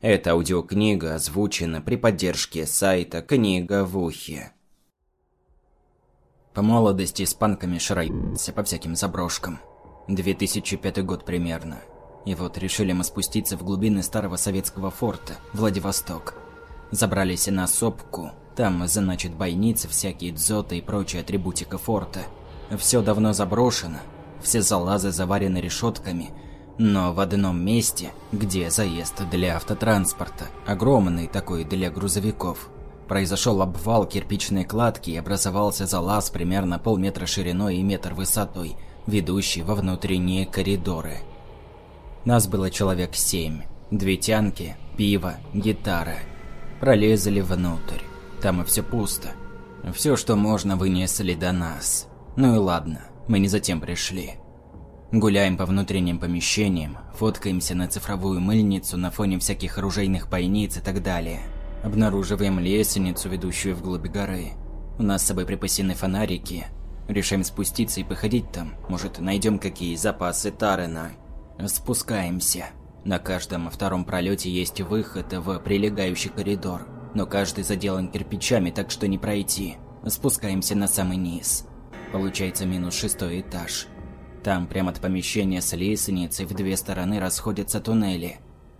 Эта аудиокнига озвучена при поддержке сайта «Книга в ухе». По молодости с панками шарайся по всяким заброшкам. 2005 год примерно. И вот решили мы спуститься в глубины старого советского форта, Владивосток. Забрались на сопку, там, значит, бойницы, всякие дзоты и прочая атрибутика форта. Все давно заброшено, все залазы заварены решетками, но в одном месте, где заезд для автотранспорта, огромный такой для грузовиков, произошел обвал кирпичной кладки и образовался залаз примерно полметра шириной и метр высотой, ведущий во внутренние коридоры. Нас было человек семь. Две тянки, пиво, гитара. Пролезли внутрь. Там и все пусто. Все, что можно, вынесли до нас. Ну и ладно, мы не затем пришли. Гуляем по внутренним помещениям, фоткаемся на цифровую мыльницу на фоне всяких оружейных бойниц и так далее. Обнаруживаем лестницу, ведущую вглубь горы. У нас с собой припасены фонарики. Решаем спуститься и походить там. Может, найдем какие запасы Тарена. Спускаемся. На каждом втором пролете есть выход в прилегающий коридор, но каждый заделан кирпичами, так что не пройти. Спускаемся на самый низ. Получается минус шестой этаж. Там прямо от помещения с лестницей в две стороны расходятся туннели.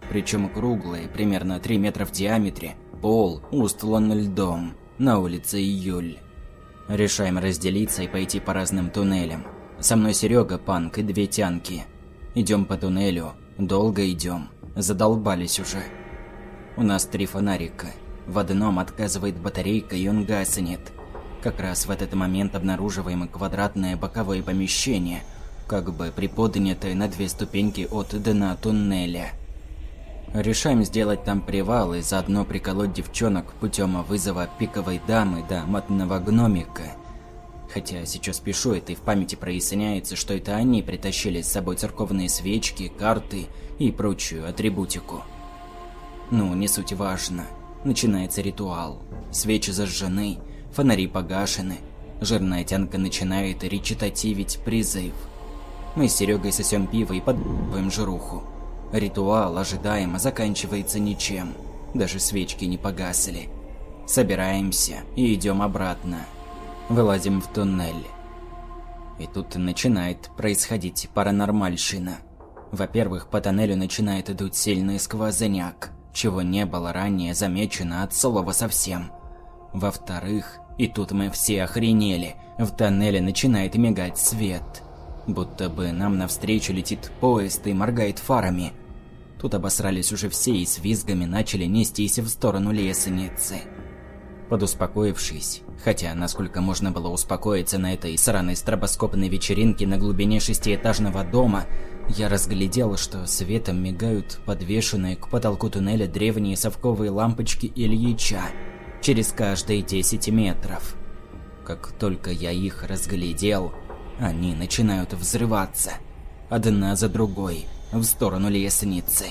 Причем круглые, примерно 3 метра в диаметре, пол устлан льдом. На улице июль. Решаем разделиться и пойти по разным туннелям. Со мной Серега, Панк и две тянки. Идем по туннелю, долго идем, задолбались уже. У нас три фонарика. В одном отказывает батарейка и он гаснет. Как раз в этот момент обнаруживаем квадратное боковое помещение, как бы приподнятое на две ступеньки от дна туннеля. Решаем сделать там привал и заодно приколоть девчонок путем вызова пиковой дамы до матного гномика – Хотя сейчас пишу это и в памяти проясняется, что это они притащили с собой церковные свечки, карты и прочую атрибутику. Ну, не суть важно. Начинается ритуал. Свечи зажжены, фонари погашены. Жирная тянка начинает речитативить призыв. Мы с Серегой сосем пиво и подбываем жируху. Ритуал ожидаемо заканчивается ничем. Даже свечки не погасли. Собираемся и идем обратно. Вылазим в туннель. И тут начинает происходить паранормальщина. Во-первых, по тоннелю начинает идуть сильный сквозняк, чего не было ранее замечено от слова совсем. Во-вторых, и тут мы все охренели, в тоннеле начинает мигать свет. Будто бы нам навстречу летит поезд и моргает фарами. Тут обосрались уже все и с визгами начали нестись в сторону лестницы. Подуспокоившись, хотя насколько можно было успокоиться на этой сраной стробоскопной вечеринке на глубине шестиэтажного дома, я разглядел, что светом мигают подвешенные к потолку туннеля древние совковые лампочки Ильича через каждые 10 метров. Как только я их разглядел, они начинают взрываться, одна за другой, в сторону лестницы.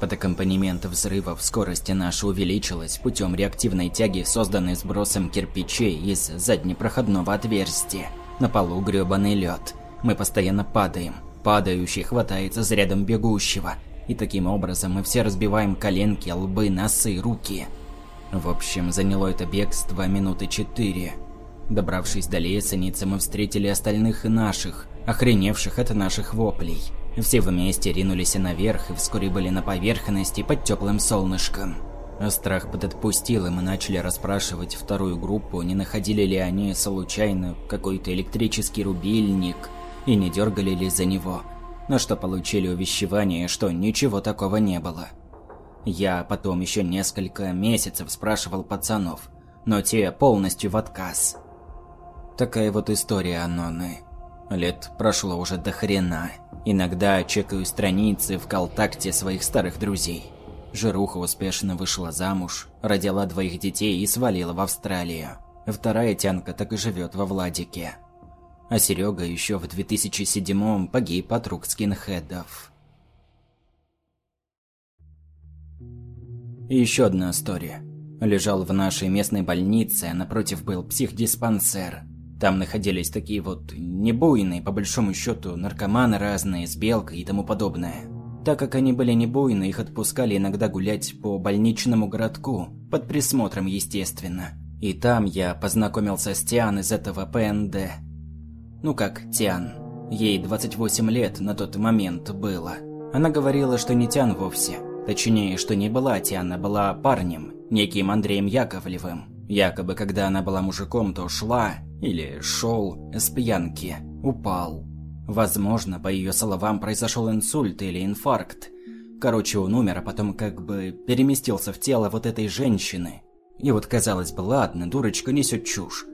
Под аккомпанемент взрывов скорость наша увеличилась путем реактивной тяги, созданной сбросом кирпичей из заднепроходного отверстия. На полу грёбаный лед. Мы постоянно падаем. Падающий хватается за рядом бегущего. И таким образом мы все разбиваем коленки, лбы, носы, руки. В общем, заняло это бегство минуты четыре. Добравшись до лестницы, мы встретили остальных и наших, охреневших от наших воплей. Все вместе ринулись наверх и вскоре были на поверхности под теплым солнышком. Страх подотпустил, и мы начали расспрашивать вторую группу, не находили ли они случайно какой-то электрический рубильник и не дергали ли за него, на что получили увещевание, что ничего такого не было. Я потом еще несколько месяцев спрашивал пацанов, но те полностью в отказ. Такая вот история Аноны. Лет прошло уже до хрена. Иногда чекаю страницы в контакте своих старых друзей. Жируха успешно вышла замуж, родила двоих детей и свалила в Австралию. Вторая тянка так и живет во Владике. А Серега еще в 2007-м погиб от рук скинхедов. И еще одна история. Лежал в нашей местной больнице, а напротив был психдиспансер – там находились такие вот небуйные, по большому счету, наркоманы разные, с белкой и тому подобное. Так как они были не буйны, их отпускали иногда гулять по больничному городку, под присмотром, естественно. И там я познакомился с Тиан из этого ПНД. Ну как Тиан. Ей 28 лет на тот момент было. Она говорила, что не Тиан вовсе. Точнее, что не была Тиан, а была парнем, неким Андреем Яковлевым. Якобы, когда она была мужиком, то шла, или шел, с пьянки, упал. Возможно, по ее словам, произошел инсульт или инфаркт. Короче, он умер, а потом как бы переместился в тело вот этой женщины. И вот казалось бы, ладно, дурочка несет чушь.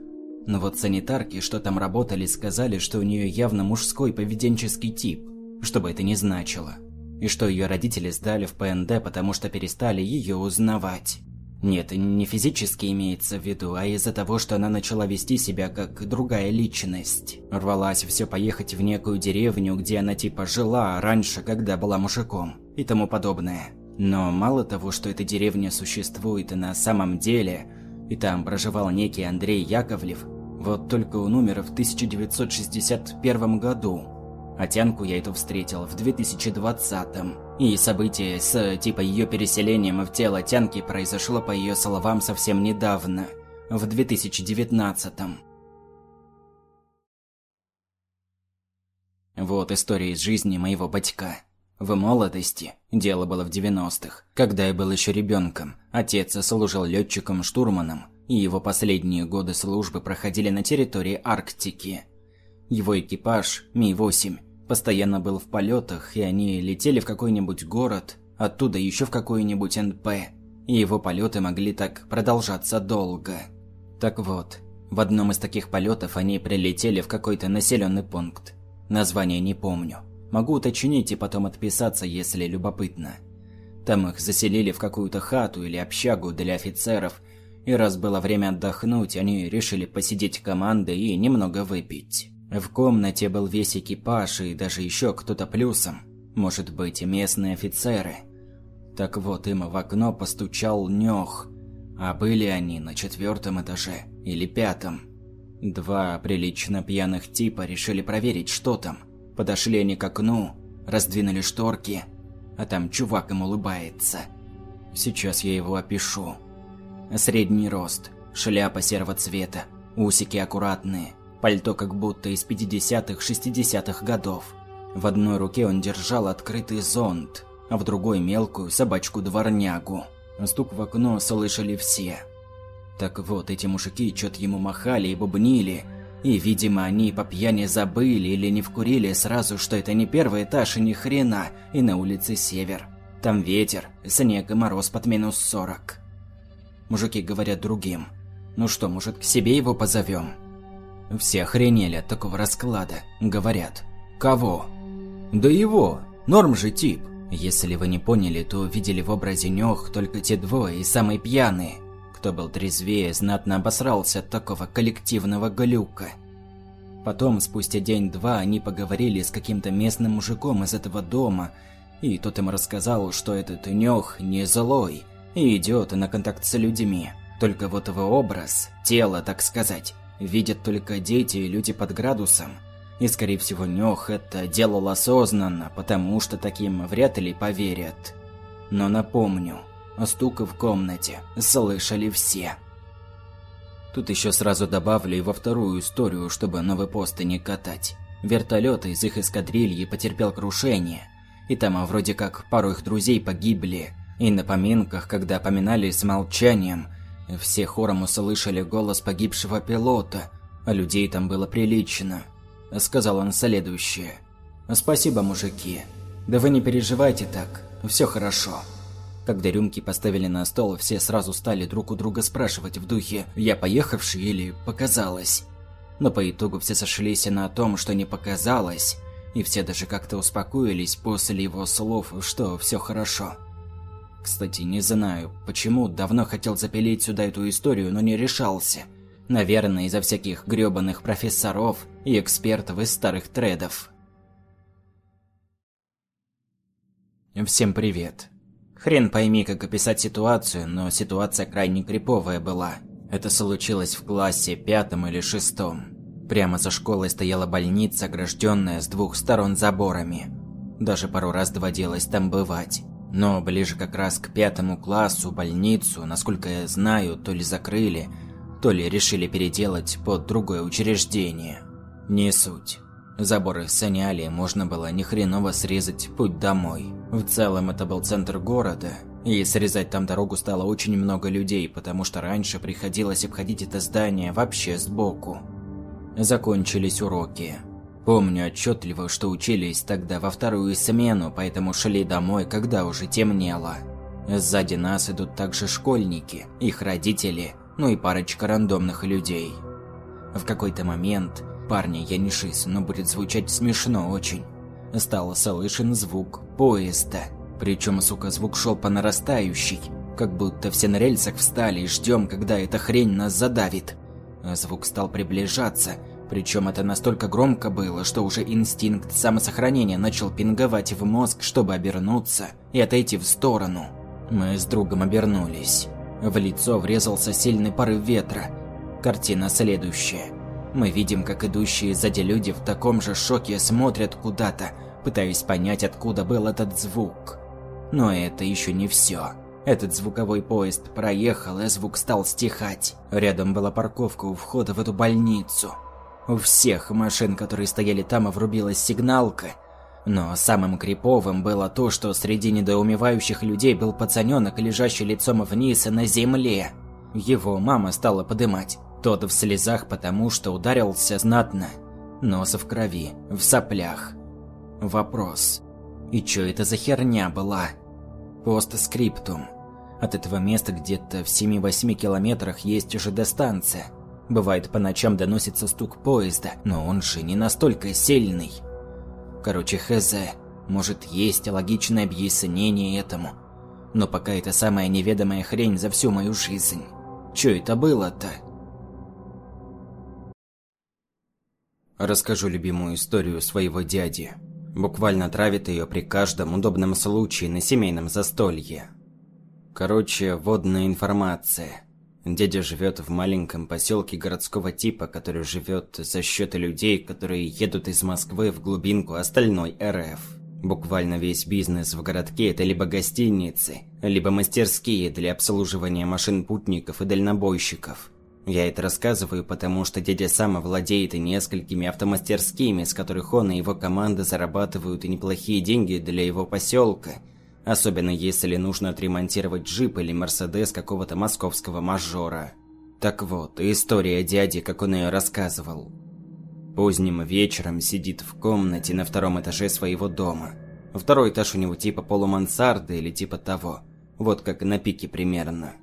Но вот санитарки, что там работали, сказали, что у нее явно мужской поведенческий тип, что бы это ни значило. И что ее родители сдали в ПНД, потому что перестали ее узнавать. Нет, не физически имеется в виду, а из-за того, что она начала вести себя как другая личность. Рвалась все поехать в некую деревню, где она типа жила раньше, когда была мужиком и тому подобное. Но мало того, что эта деревня существует на самом деле, и там проживал некий Андрей Яковлев, вот только он умер в 1961 году. А Тянку я эту встретил в 2020-м. И событие с типа ее переселением в тело Тянки произошло по ее словам совсем недавно, в 2019-м. Вот история из жизни моего батька. В молодости, дело было в 90-х, когда я был еще ребенком, отец служил летчиком-штурманом, и его последние годы службы проходили на территории Арктики. Его экипаж, Ми-8, постоянно был в полетах, и они летели в какой-нибудь город, оттуда еще в какой-нибудь НП, и его полеты могли так продолжаться долго. Так вот, в одном из таких полетов они прилетели в какой-то населенный пункт. Название не помню. Могу уточнить и потом отписаться, если любопытно. Там их заселили в какую-то хату или общагу для офицеров, и раз было время отдохнуть, они решили посидеть командой и немного выпить. В комнате был весь экипаж и даже еще кто-то плюсом. Может быть, местные офицеры. Так вот, им в окно постучал Нёх. А были они на четвертом этаже или пятом. Два прилично пьяных типа решили проверить, что там. Подошли они к окну, раздвинули шторки, а там чувак им улыбается. Сейчас я его опишу. Средний рост, шляпа серого цвета, усики аккуратные, Пальто как будто из 50-х, 60-х годов. В одной руке он держал открытый зонт, а в другой мелкую собачку-дворнягу. Стук в окно слышали все. Так вот, эти мужики что-то ему махали и бубнили, и, видимо, они по пьяни забыли или не вкурили сразу, что это не первый этаж и ни хрена, и на улице север. Там ветер, снег и мороз под минус сорок. Мужики говорят другим. Ну что, может, к себе его позовем? Все охренели от такого расклада. Говорят. Кого? Да его. Норм же тип. Если вы не поняли, то видели в образе Нёх только те двое и самые пьяные. Кто был трезвее, знатно обосрался от такого коллективного глюка. Потом, спустя день-два, они поговорили с каким-то местным мужиком из этого дома, и тот им рассказал, что этот Нёх не злой и идет на контакт с людьми. Только вот его образ, тело, так сказать, видят только дети и люди под градусом. И, скорее всего, Нёх это делал осознанно, потому что таким вряд ли поверят. Но напомню, стук в комнате слышали все. Тут еще сразу добавлю и во вторую историю, чтобы новые посты не катать. Вертолет из их эскадрильи потерпел крушение, и там вроде как пару их друзей погибли. И на поминках, когда поминали с молчанием, все хором услышали голос погибшего пилота, а людей там было прилично. Сказал он следующее. «Спасибо, мужики. Да вы не переживайте так, все хорошо». Когда рюмки поставили на стол, все сразу стали друг у друга спрашивать в духе «Я поехавший или показалось?». Но по итогу все сошлись на том, что не показалось, и все даже как-то успокоились после его слов, что все хорошо. Кстати, не знаю, почему давно хотел запилить сюда эту историю, но не решался. Наверное, из-за всяких грёбаных профессоров и экспертов из старых тредов. Всем привет. Хрен пойми, как описать ситуацию, но ситуация крайне криповая была. Это случилось в классе пятом или шестом. Прямо за школой стояла больница, огражденная с двух сторон заборами. Даже пару раз доводилось там бывать. Но ближе как раз к пятому классу больницу, насколько я знаю, то ли закрыли, то ли решили переделать под другое учреждение. Не суть. Заборы сняли, можно было ни хреново срезать путь домой. В целом это был центр города, и срезать там дорогу стало очень много людей, потому что раньше приходилось обходить это здание вообще сбоку. Закончились уроки. Помню отчетливо, что учились тогда во вторую смену, поэтому шли домой, когда уже темнело. Сзади нас идут также школьники, их родители, ну и парочка рандомных людей. В какой-то момент, парни, я не шиз, но будет звучать смешно очень, стал слышен звук поезда. Причем, сука, звук шел по нарастающей, как будто все на рельсах встали и ждем, когда эта хрень нас задавит. Звук стал приближаться, причем это настолько громко было, что уже инстинкт самосохранения начал пинговать в мозг, чтобы обернуться и отойти в сторону. Мы с другом обернулись. В лицо врезался сильный порыв ветра. Картина следующая. Мы видим, как идущие сзади люди в таком же шоке смотрят куда-то, пытаясь понять, откуда был этот звук. Но это еще не все. Этот звуковой поезд проехал, и звук стал стихать. Рядом была парковка у входа в эту больницу. У всех машин, которые стояли там, врубилась сигналка. Но самым криповым было то, что среди недоумевающих людей был пацаненок, лежащий лицом вниз на земле. Его мама стала подымать. Тот в слезах, потому что ударился знатно. Нос в крови, в соплях. Вопрос. И чё это за херня была? Постскриптум. От этого места где-то в 7-8 километрах есть ЖД-станция. Бывает, по ночам доносится стук поезда, но он же не настолько сильный. Короче, хз, может есть логичное объяснение этому. Но пока это самая неведомая хрень за всю мою жизнь. Чё это было-то? Расскажу любимую историю своего дяди. Буквально травит ее при каждом удобном случае на семейном застолье. Короче, водная информация. Дядя живет в маленьком поселке городского типа, который живет за счет людей, которые едут из Москвы в глубинку остальной РФ. Буквально весь бизнес в городке – это либо гостиницы, либо мастерские для обслуживания машин путников и дальнобойщиков. Я это рассказываю, потому что дядя сам владеет и несколькими автомастерскими, с которых он и его команда зарабатывают и неплохие деньги для его поселка – Особенно если нужно отремонтировать джип или мерседес какого-то московского мажора. Так вот, история дяди, как он ее рассказывал. Поздним вечером сидит в комнате на втором этаже своего дома. Второй этаж у него типа полумансарды или типа того. Вот как на пике примерно.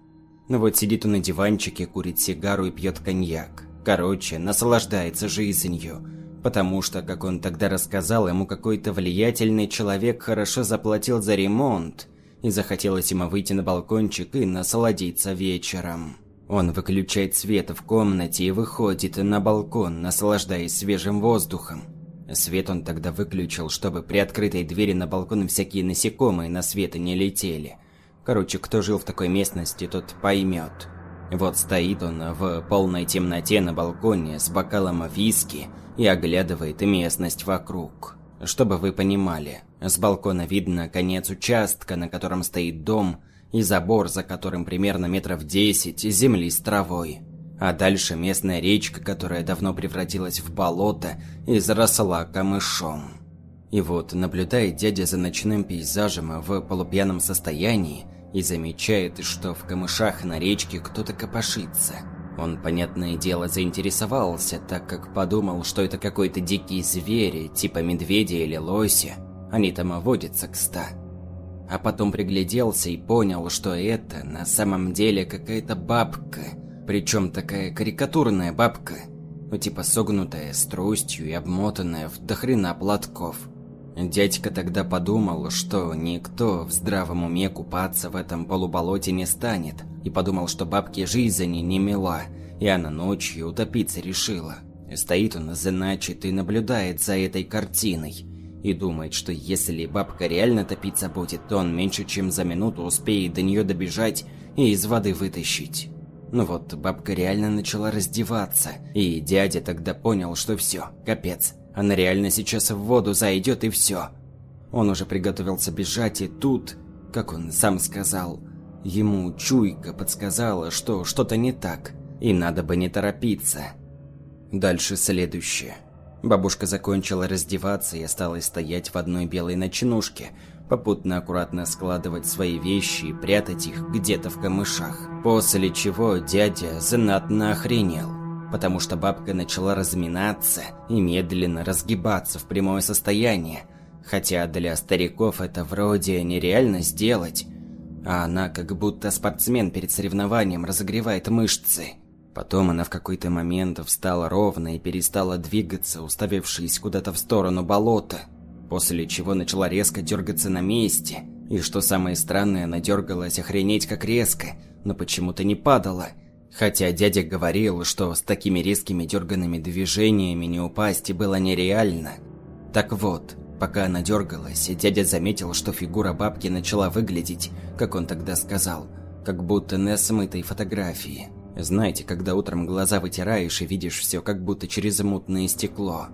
Ну вот сидит он на диванчике, курит сигару и пьет коньяк. Короче, наслаждается жизнью Потому что, как он тогда рассказал, ему какой-то влиятельный человек хорошо заплатил за ремонт, и захотелось ему выйти на балкончик и насладиться вечером. Он выключает свет в комнате и выходит на балкон, наслаждаясь свежим воздухом. Свет он тогда выключил, чтобы при открытой двери на балкон всякие насекомые на свет не летели. Короче, кто жил в такой местности, тот поймет. Вот стоит он в полной темноте на балконе с бокалом виски и оглядывает местность вокруг. Чтобы вы понимали, с балкона видно конец участка, на котором стоит дом, и забор, за которым примерно метров десять земли с травой. А дальше местная речка, которая давно превратилась в болото и заросла камышом. И вот наблюдает дядя за ночным пейзажем в полупьяном состоянии и замечает, что в камышах на речке кто-то копошится – он, понятное дело, заинтересовался, так как подумал, что это какой-то дикий зверь, типа медведя или лося. Они там водятся, кста. А потом пригляделся и понял, что это на самом деле какая-то бабка. Причем такая карикатурная бабка. Ну типа согнутая, с тростью и обмотанная в дохрена платков. Дядька тогда подумал, что никто в здравом уме купаться в этом полуболоте не станет, и подумал, что бабке жизни не мила, и она ночью утопиться решила. Стоит он, значит, и наблюдает за этой картиной, и думает, что если бабка реально топиться будет, то он меньше чем за минуту успеет до нее добежать и из воды вытащить. Ну вот, бабка реально начала раздеваться, и дядя тогда понял, что все, капец, она реально сейчас в воду зайдет и все. Он уже приготовился бежать, и тут, как он сам сказал, ему чуйка подсказала, что что-то не так, и надо бы не торопиться. Дальше следующее. Бабушка закончила раздеваться и осталась стоять в одной белой ночнушке, попутно аккуратно складывать свои вещи и прятать их где-то в камышах. После чего дядя знатно охренел, потому что бабка начала разминаться и медленно разгибаться в прямое состояние, хотя для стариков это вроде нереально сделать, а она как будто спортсмен перед соревнованием разогревает мышцы. Потом она в какой-то момент встала ровно и перестала двигаться, уставившись куда-то в сторону болота, после чего начала резко дергаться на месте. И что самое странное, она дергалась охренеть как резко, но почему-то не падала. Хотя дядя говорил, что с такими резкими дерганными движениями не упасть было нереально. Так вот, пока она дергалась, дядя заметил, что фигура бабки начала выглядеть, как он тогда сказал, как будто на смытой фотографии. Знаете, когда утром глаза вытираешь и видишь все как будто через мутное стекло.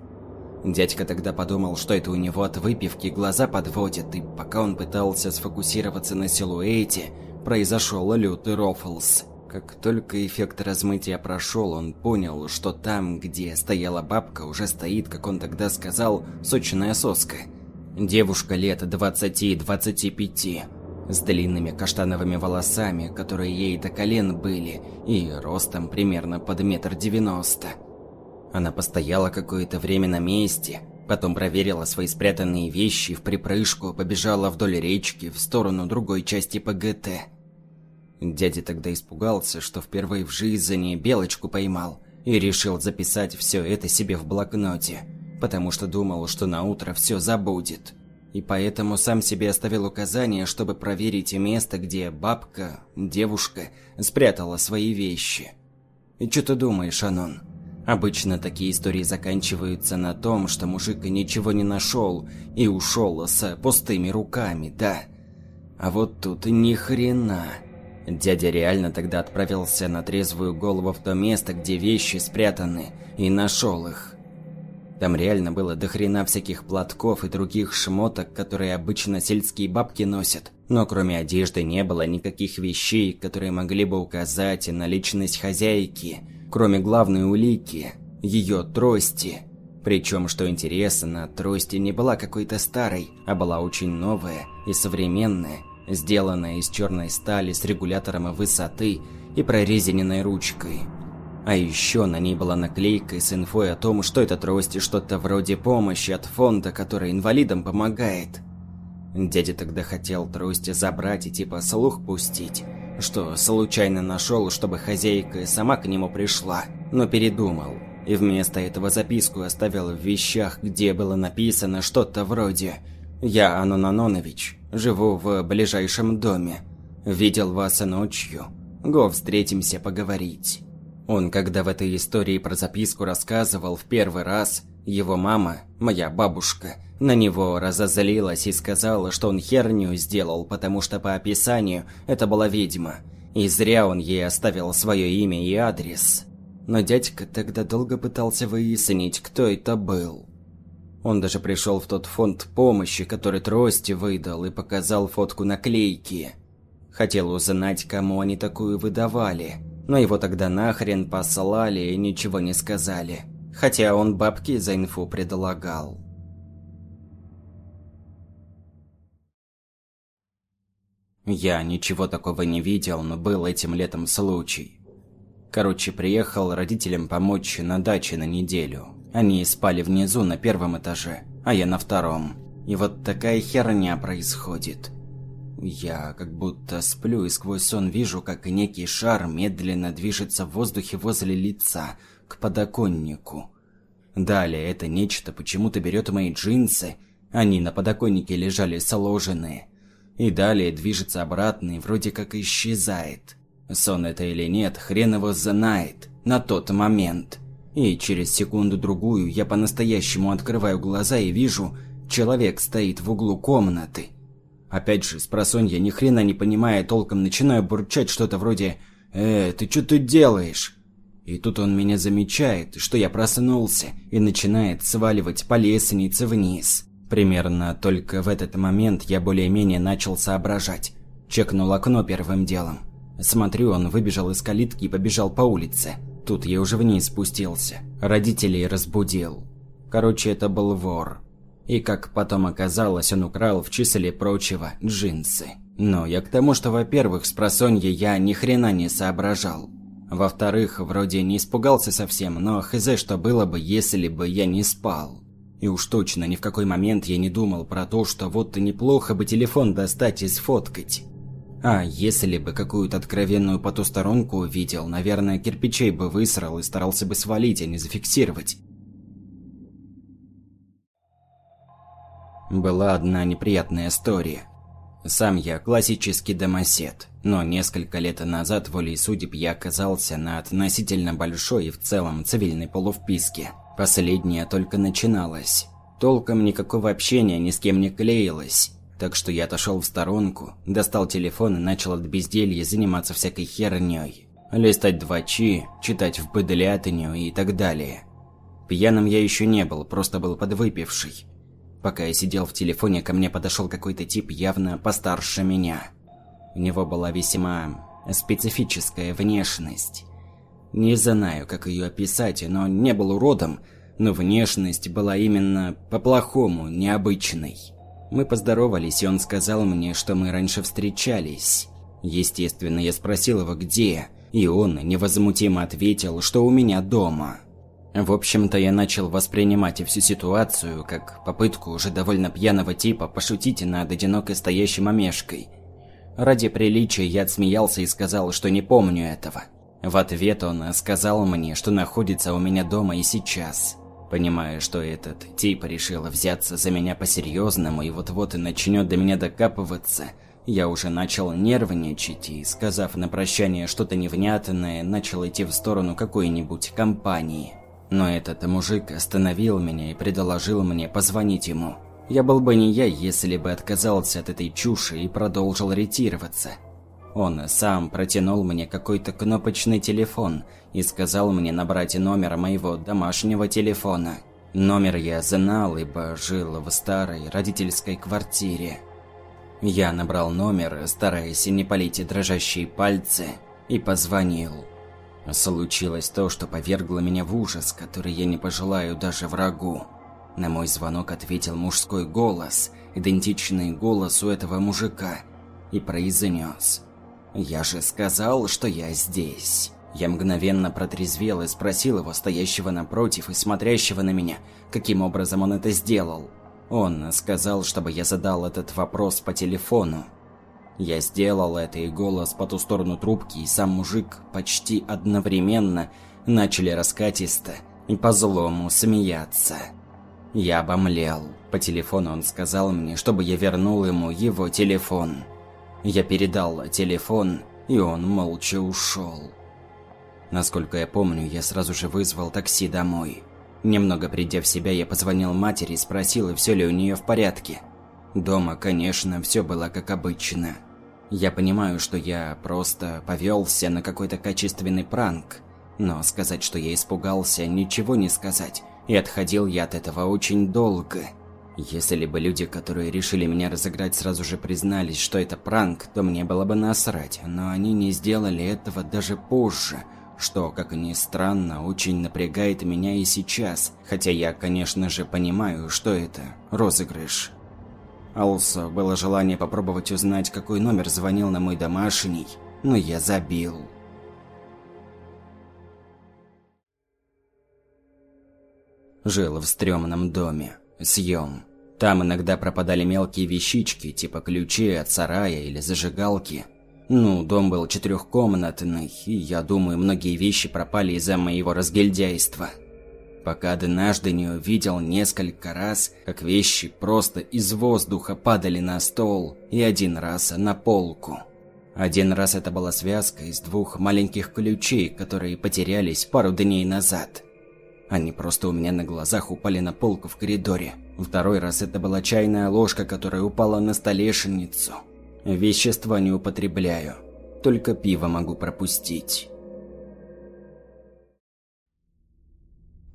Дядька тогда подумал, что это у него от выпивки глаза подводят, и пока он пытался сфокусироваться на силуэте, произошел лютый рофлс. Как только эффект размытия прошел, он понял, что там, где стояла бабка, уже стоит, как он тогда сказал, сочная соска. Девушка лет 20-25, с длинными каштановыми волосами, которые ей до колен были, и ростом примерно под метр девяносто. Она постояла какое-то время на месте, потом проверила свои спрятанные вещи и в припрыжку побежала вдоль речки в сторону другой части ПГТ. Дядя тогда испугался, что впервые в жизни белочку поймал, и решил записать все это себе в блокноте, потому что думал, что на утро все забудет. И поэтому сам себе оставил указание, чтобы проверить место, где бабка, девушка, спрятала свои вещи. И что ты думаешь, Анон? Обычно такие истории заканчиваются на том, что мужик ничего не нашел и ушел с пустыми руками, да. А вот тут ни хрена. Дядя реально тогда отправился на трезвую голову в то место, где вещи спрятаны, и нашел их. Там реально было дохрена всяких платков и других шмоток, которые обычно сельские бабки носят. Но кроме одежды не было никаких вещей, которые могли бы указать на личность хозяйки – кроме главной улики – ее трости. Причем, что интересно, трость не была какой-то старой, а была очень новая и современная, сделанная из черной стали с регулятором высоты и прорезиненной ручкой. А еще на ней была наклейка с инфой о том, что эта трость что-то вроде помощи от фонда, который инвалидам помогает. Дядя тогда хотел трость забрать и типа слух пустить, что случайно нашел, чтобы хозяйка сама к нему пришла, но передумал. И вместо этого записку оставил в вещах, где было написано что-то вроде «Я Анон живу в ближайшем доме. Видел вас ночью. Го встретимся поговорить». Он, когда в этой истории про записку рассказывал в первый раз, его мама, моя бабушка, на него разозлилась и сказала, что он херню сделал, потому что по описанию это была ведьма. И зря он ей оставил свое имя и адрес. Но дядька тогда долго пытался выяснить, кто это был. Он даже пришел в тот фонд помощи, который Трости выдал, и показал фотку наклейки. Хотел узнать, кому они такую выдавали, но его тогда нахрен послали и ничего не сказали. Хотя он бабки за инфу предлагал. Я ничего такого не видел, но был этим летом случай. Короче, приехал родителям помочь на даче на неделю. Они спали внизу на первом этаже, а я на втором. И вот такая херня происходит. Я как будто сплю и сквозь сон вижу, как некий шар медленно движется в воздухе возле лица, к подоконнику. Далее это нечто почему-то берет мои джинсы, они на подоконнике лежали сложенные, и далее движется обратно и вроде как исчезает. Сон это или нет, хрен его знает. На тот момент. И через секунду-другую я по-настоящему открываю глаза и вижу, человек стоит в углу комнаты. Опять же, с просонья ни хрена не понимая, толком начинаю бурчать что-то вроде «Э, ты что тут делаешь?» И тут он меня замечает, что я проснулся, и начинает сваливать по лестнице вниз. Примерно только в этот момент я более-менее начал соображать. Чекнул окно первым делом. Смотрю, он выбежал из калитки и побежал по улице. Тут я уже вниз спустился. Родителей разбудил. Короче, это был вор. И как потом оказалось, он украл в числе прочего джинсы. Но я к тому, что, во-первых, с просонья я ни хрена не соображал. Во-вторых, вроде не испугался совсем, но хз, что было бы, если бы я не спал. И уж точно ни в какой момент я не думал про то, что вот-то неплохо бы телефон достать и сфоткать. А если бы какую-то откровенную потусторонку увидел, наверное, кирпичей бы высрал и старался бы свалить, а не зафиксировать. Была одна неприятная история. Сам я классический домосед, но несколько лет назад волей судеб я оказался на относительно большой и в целом цивильной полувписке. Последняя только начиналась. Толком никакого общения ни с кем не клеилось, так что я отошел в сторонку, достал телефон и начал от безделья заниматься всякой херней. Листать двачи, читать в быдлятыню и так далее. Пьяным я еще не был, просто был подвыпивший. Пока я сидел в телефоне, ко мне подошел какой-то тип явно постарше меня. У него была весьма специфическая внешность. Не знаю, как ее описать, но не был уродом, но внешность была именно по-плохому, необычной. Мы поздоровались, и он сказал мне, что мы раньше встречались. Естественно, я спросил его, где, и он невозмутимо ответил, что у меня дома. В общем-то, я начал воспринимать всю ситуацию как попытку уже довольно пьяного типа пошутить над одинокой стоящей мамешкой. Ради приличия я отсмеялся и сказал, что не помню этого. В ответ он сказал мне, что находится у меня дома и сейчас. Понимая, что этот тип решил взяться за меня по-серьезному и вот-вот и начнет до меня докапываться, я уже начал нервничать и, сказав на прощание что-то невнятное, начал идти в сторону какой-нибудь компании. Но этот мужик остановил меня и предложил мне позвонить ему. Я был бы не я, если бы отказался от этой чуши и продолжил ретироваться. Он сам протянул мне какой-то кнопочный телефон и сказал мне набрать номер моего домашнего телефона. Номер я знал, ибо жил в старой родительской квартире. Я набрал номер, стараясь не полить дрожащие пальцы, и позвонил. Случилось то, что повергло меня в ужас, который я не пожелаю даже врагу. На мой звонок ответил мужской голос, идентичный голосу этого мужика, и произнес «Я же сказал, что я здесь». Я мгновенно протрезвел и спросил его, стоящего напротив и смотрящего на меня, каким образом он это сделал. Он сказал, чтобы я задал этот вопрос по телефону. Я сделал это, и голос по ту сторону трубки и сам мужик почти одновременно начали раскатисто и по-злому смеяться. Я обомлел. По телефону он сказал мне, чтобы я вернул ему его телефон. Я передал телефон, и он молча ушел. Насколько я помню, я сразу же вызвал такси домой. Немного придя в себя, я позвонил матери и спросил, все ли у нее в порядке. Дома, конечно, все было как обычно. Я понимаю, что я просто повелся на какой-то качественный пранк, но сказать, что я испугался, ничего не сказать, и отходил я от этого очень долго. Если бы люди, которые решили меня разыграть, сразу же признались, что это пранк, то мне было бы насрать, но они не сделали этого даже позже, что, как ни странно, очень напрягает меня и сейчас, хотя я, конечно же, понимаю, что это розыгрыш. Also, было желание попробовать узнать, какой номер звонил на мой домашний, но я забил. Жил в стрёмном доме. Съем. Там иногда пропадали мелкие вещички, типа ключи от сарая или зажигалки. Ну, дом был четырехкомнатный, и я думаю, многие вещи пропали из-за моего разгильдяйства пока однажды не увидел несколько раз, как вещи просто из воздуха падали на стол и один раз на полку. Один раз это была связка из двух маленьких ключей, которые потерялись пару дней назад. Они просто у меня на глазах упали на полку в коридоре. Второй раз это была чайная ложка, которая упала на столешницу. Вещества не употребляю, только пиво могу пропустить.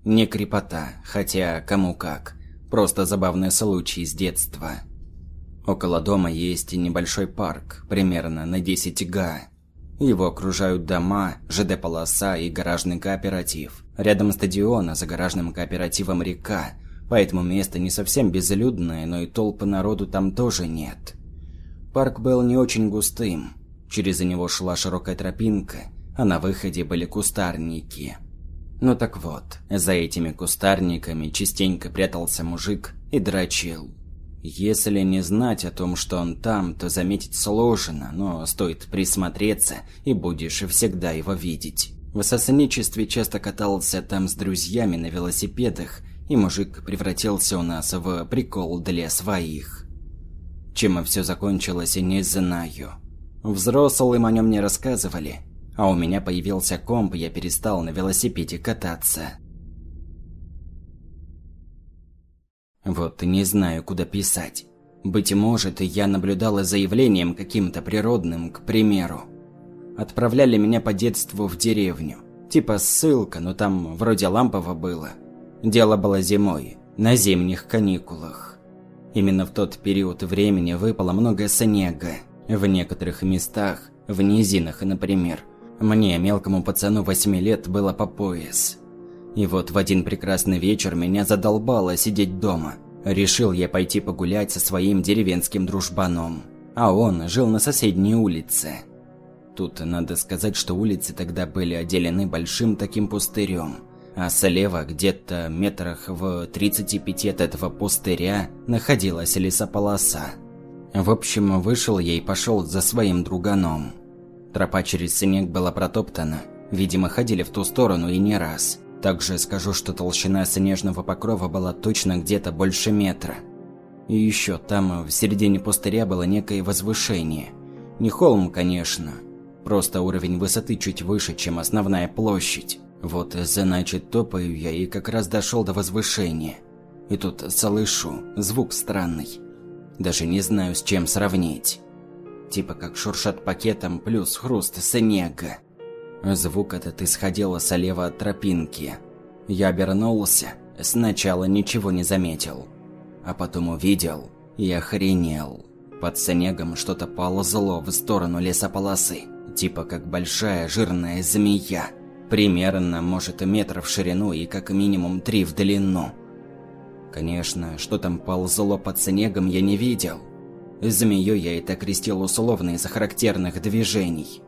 Не крепота, хотя кому как. Просто забавный случай с детства. Около дома есть небольшой парк, примерно на 10 га. Его окружают дома, ЖД-полоса и гаражный кооператив. Рядом стадион, а за гаражным кооперативом река, поэтому место не совсем безлюдное, но и толпы народу там тоже нет. Парк был не очень густым. Через него шла широкая тропинка, а на выходе были кустарники. Ну так вот, за этими кустарниками частенько прятался мужик и дрочил. Если не знать о том, что он там, то заметить сложно, но стоит присмотреться, и будешь всегда его видеть. В сосничестве часто катался там с друзьями на велосипедах, и мужик превратился у нас в прикол для своих. Чем все закончилось, не знаю. Взрослым о нем не рассказывали, а у меня появился комп, и я перестал на велосипеде кататься. Вот не знаю, куда писать. Быть может, я наблюдала за явлением каким-то природным, к примеру. Отправляли меня по детству в деревню. Типа ссылка, но там вроде лампово было. Дело было зимой, на зимних каникулах. Именно в тот период времени выпало много снега. В некоторых местах, в низинах, например. Мне, мелкому пацану 8 лет, было по пояс. И вот в один прекрасный вечер меня задолбало сидеть дома. Решил я пойти погулять со своим деревенским дружбаном. А он жил на соседней улице. Тут надо сказать, что улицы тогда были отделены большим таким пустырем. А слева, где-то метрах в 35 от этого пустыря, находилась лесополоса. В общем, вышел я и пошел за своим друганом. Тропа через снег была протоптана. Видимо, ходили в ту сторону и не раз. Также скажу, что толщина снежного покрова была точно где-то больше метра. И еще там, в середине пустыря, было некое возвышение. Не холм, конечно. Просто уровень высоты чуть выше, чем основная площадь. Вот, значит, топаю я и как раз дошел до возвышения. И тут слышу звук странный. Даже не знаю, с чем сравнить. Типа как шуршат пакетом плюс хруст снега. Звук этот исходил слева от тропинки. Я обернулся, сначала ничего не заметил. А потом увидел и охренел. Под снегом что-то ползло в сторону лесополосы, типа как большая жирная змея. Примерно, может, метров в ширину и как минимум три в длину. Конечно, что там ползло под снегом, я не видел. Змею я это крестил условно из-за характерных движений.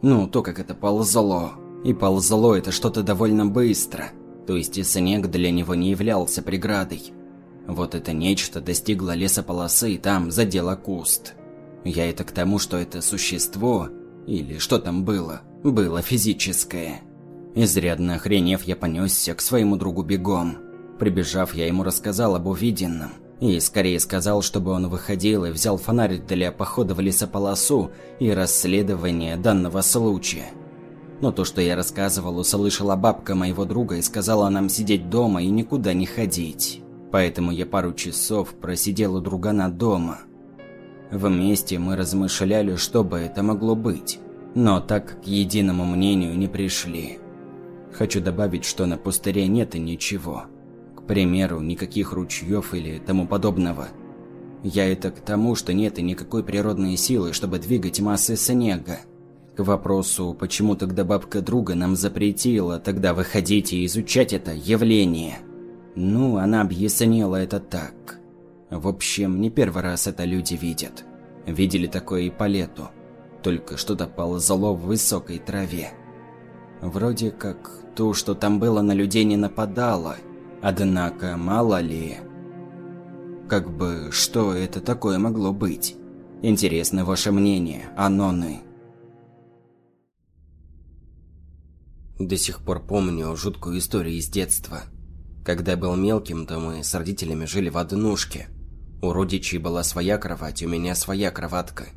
Ну, то, как это ползло. И ползло это что-то довольно быстро. То есть и снег для него не являлся преградой. Вот это нечто достигло лесополосы и там задело куст. Я это к тому, что это существо, или что там было, было физическое. Изрядно охренев, я понесся к своему другу бегом. Прибежав, я ему рассказал об увиденном. И скорее сказал, чтобы он выходил и взял фонарь для похода в лесополосу и расследования данного случая. Но то, что я рассказывал, услышала бабка моего друга и сказала нам сидеть дома и никуда не ходить. Поэтому я пару часов просидел у другана дома. Вместе мы размышляли, что бы это могло быть, но так к единому мнению не пришли. Хочу добавить, что на пустыре нет и ничего примеру, никаких ручьев или тому подобного. Я это к тому, что нет и никакой природной силы, чтобы двигать массы снега. К вопросу, почему тогда бабка друга нам запретила тогда выходить и изучать это явление. Ну, она объяснила это так. В общем, не первый раз это люди видят. Видели такое и по лету. Только что-то ползло в высокой траве. Вроде как то, что там было на людей не нападало – Однако, мало ли... Как бы, что это такое могло быть? Интересно ваше мнение, Аноны. До сих пор помню жуткую историю из детства. Когда был мелким, то мы с родителями жили в однушке. У родичей была своя кровать, у меня своя кроватка.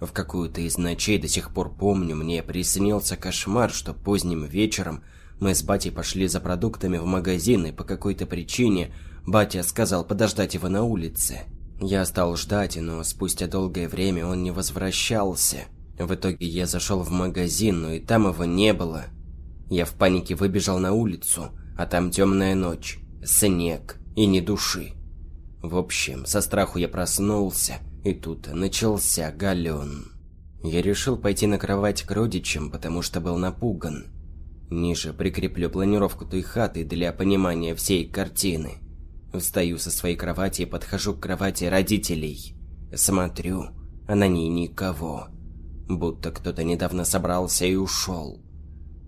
В какую-то из ночей до сих пор помню, мне приснился кошмар, что поздним вечером мы с батей пошли за продуктами в магазин, и по какой-то причине батя сказал подождать его на улице. Я стал ждать, но спустя долгое время он не возвращался. В итоге я зашел в магазин, но и там его не было. Я в панике выбежал на улицу, а там темная ночь, снег, и ни души. В общем, со страху я проснулся, и тут начался гален. Я решил пойти на кровать к родичам, потому что был напуган. Ниже прикреплю планировку той хаты для понимания всей картины. Встаю со своей кровати и подхожу к кровати родителей. Смотрю, а на ней никого. Будто кто-то недавно собрался и ушел.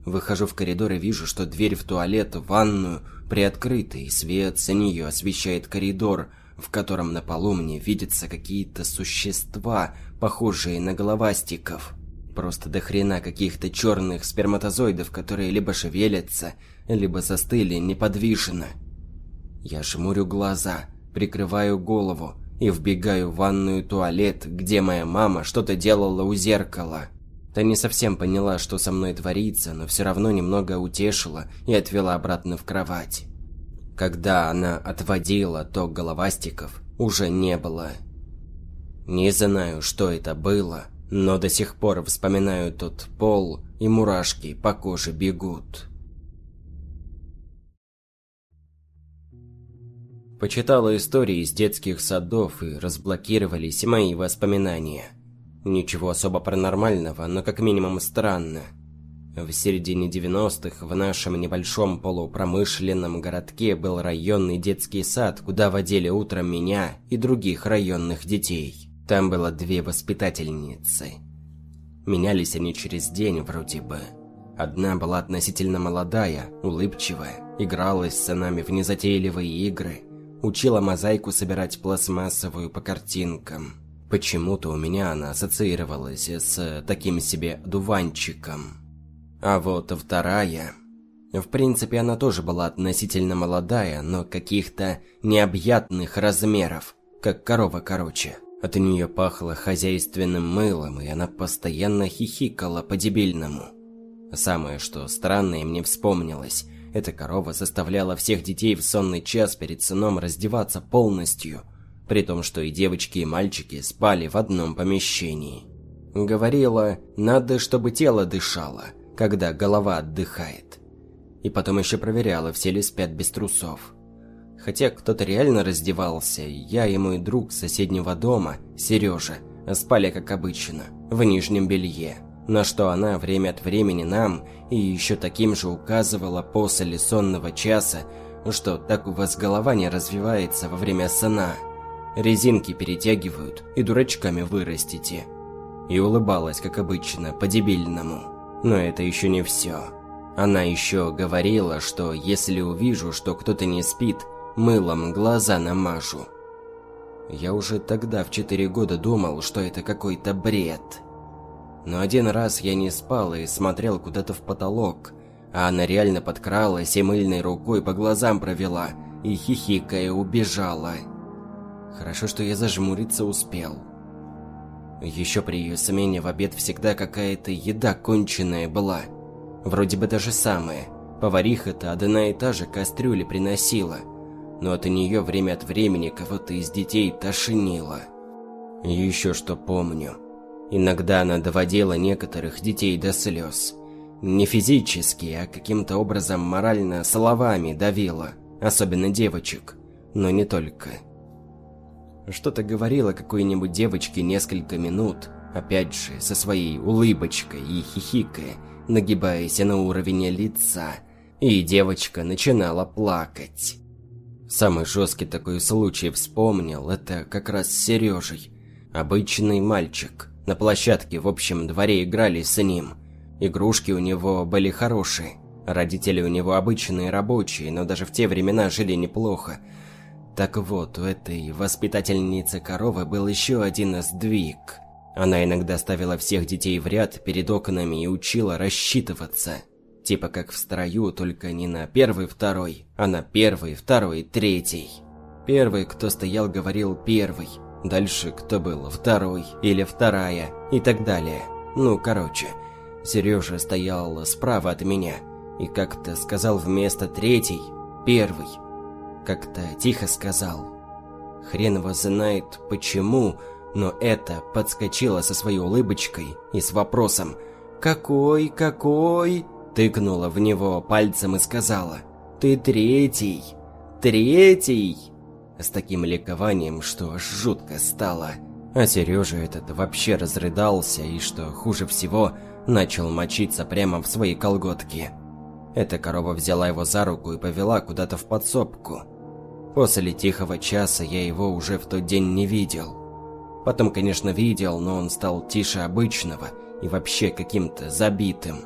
Выхожу в коридор и вижу, что дверь в туалет, в ванную приоткрыта, и свет с нее освещает коридор, в котором на полу мне видятся какие-то существа, похожие на головастиков. Просто до хрена каких-то черных сперматозоидов, которые либо шевелятся, либо застыли неподвижно. Я жмурю глаза, прикрываю голову и вбегаю в ванную туалет, где моя мама что-то делала у зеркала. Та не совсем поняла, что со мной творится, но все равно немного утешила и отвела обратно в кровать. Когда она отводила, то головастиков уже не было. Не знаю, что это было, но до сих пор вспоминаю тот пол, и мурашки по коже бегут. Почитала истории из детских садов и разблокировались мои воспоминания. Ничего особо паранормального, но как минимум странно. В середине 90-х в нашем небольшом полупромышленном городке был районный детский сад, куда водили утром меня и других районных детей. Там было две воспитательницы. Менялись они через день вроде бы. Одна была относительно молодая, улыбчивая, игралась с нами в незатейливые игры, учила мозаику собирать пластмассовую по картинкам. Почему-то у меня она ассоциировалась с таким себе дуванчиком. А вот вторая... В принципе, она тоже была относительно молодая, но каких-то необъятных размеров, как корова короче. От нее пахло хозяйственным мылом, и она постоянно хихикала по-дебильному. Самое, что странное мне вспомнилось, эта корова заставляла всех детей в сонный час перед сном раздеваться полностью – при том, что и девочки, и мальчики спали в одном помещении. Говорила, надо, чтобы тело дышало, когда голова отдыхает. И потом еще проверяла, все ли спят без трусов. Хотя кто-то реально раздевался, я и мой друг соседнего дома, Сережа, спали как обычно, в нижнем белье. На что она время от времени нам и еще таким же указывала после сонного часа, что так у вас голова не развивается во время сна – резинки перетягивают и дурачками вырастите. И улыбалась, как обычно, по-дебильному. Но это еще не все. Она еще говорила, что если увижу, что кто-то не спит, мылом глаза намажу. Я уже тогда в четыре года думал, что это какой-то бред. Но один раз я не спал и смотрел куда-то в потолок, а она реально подкралась и мыльной рукой по глазам провела и хихикая убежала. Хорошо, что я зажмуриться успел. Еще при ее смене в обед всегда какая-то еда конченая была. Вроде бы даже самая. Повариха-то одна и та же кастрюли приносила. Но от нее время от времени кого-то из детей тошнило. Еще что помню. Иногда она доводила некоторых детей до слез. Не физически, а каким-то образом морально словами давила. Особенно девочек. Но не только. Что-то говорила какой-нибудь девочке несколько минут, опять же, со своей улыбочкой и хихикая, нагибаясь на уровень лица, и девочка начинала плакать. Самый жесткий такой случай вспомнил, это как раз с Сережей. Обычный мальчик. На площадке в общем дворе играли с ним. Игрушки у него были хорошие. Родители у него обычные рабочие, но даже в те времена жили неплохо. Так вот, у этой воспитательницы коровы был еще один сдвиг. Она иногда ставила всех детей в ряд перед окнами и учила рассчитываться. Типа как в строю, только не на первый-второй, а на первый, второй, третий. Первый, кто стоял, говорил первый. Дальше кто был второй или вторая и так далее. Ну, короче, Сережа стоял справа от меня и как-то сказал вместо третий первый как-то тихо сказал. Хрен его знает почему, но это подскочила со своей улыбочкой и с вопросом «Какой, какой?» Тыкнула в него пальцем и сказала «Ты третий». Третий!» С таким ликованием, что аж жутко стало. А Сережа этот вообще разрыдался и, что хуже всего, начал мочиться прямо в свои колготки. Эта корова взяла его за руку и повела куда-то в подсобку. После тихого часа я его уже в тот день не видел. Потом, конечно, видел, но он стал тише обычного и вообще каким-то забитым.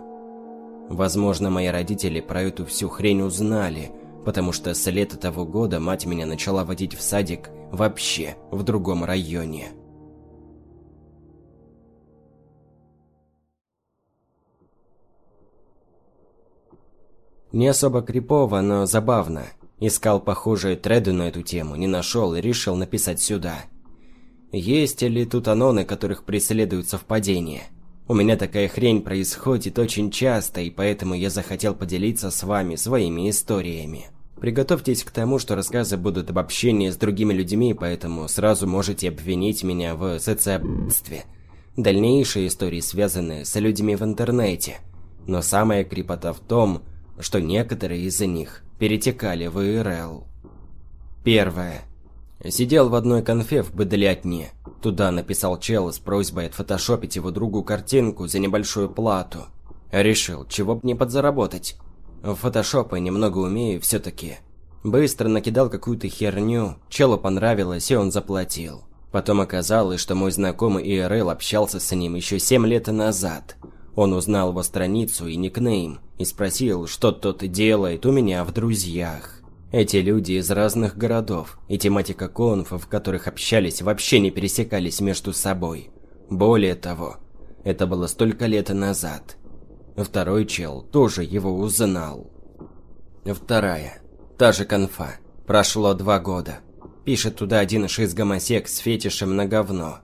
Возможно, мои родители про эту всю хрень узнали, потому что с лета того года мать меня начала водить в садик вообще в другом районе. Не особо крипово, но забавно. Искал похожие треды на эту тему, не нашел и решил написать сюда. Есть ли тут аноны, которых преследуют совпадения? У меня такая хрень происходит очень часто, и поэтому я захотел поделиться с вами своими историями. Приготовьтесь к тому, что рассказы будут об общении с другими людьми, поэтому сразу можете обвинить меня в социобстве. Дальнейшие истории связаны с людьми в интернете. Но самая крепота в том, что некоторые из них перетекали в ИРЛ. Первое. Сидел в одной конфе в Бадлятне. Туда написал чел с просьбой отфотошопить его другу картинку за небольшую плату. Решил, чего б не подзаработать. В фотошопы немного умею все-таки. Быстро накидал какую-то херню, челу понравилось, и он заплатил. Потом оказалось, что мой знакомый ИРЛ общался с ним еще 7 лет назад. Он узнал его страницу и никнейм, и спросил, что тот делает у меня в друзьях. Эти люди из разных городов, и тематика конфов, в которых общались, вообще не пересекались между собой. Более того, это было столько лет назад. Второй чел тоже его узнал. Вторая. Та же конфа. Прошло два года. Пишет туда один шиз-гомосек с фетишем на говно.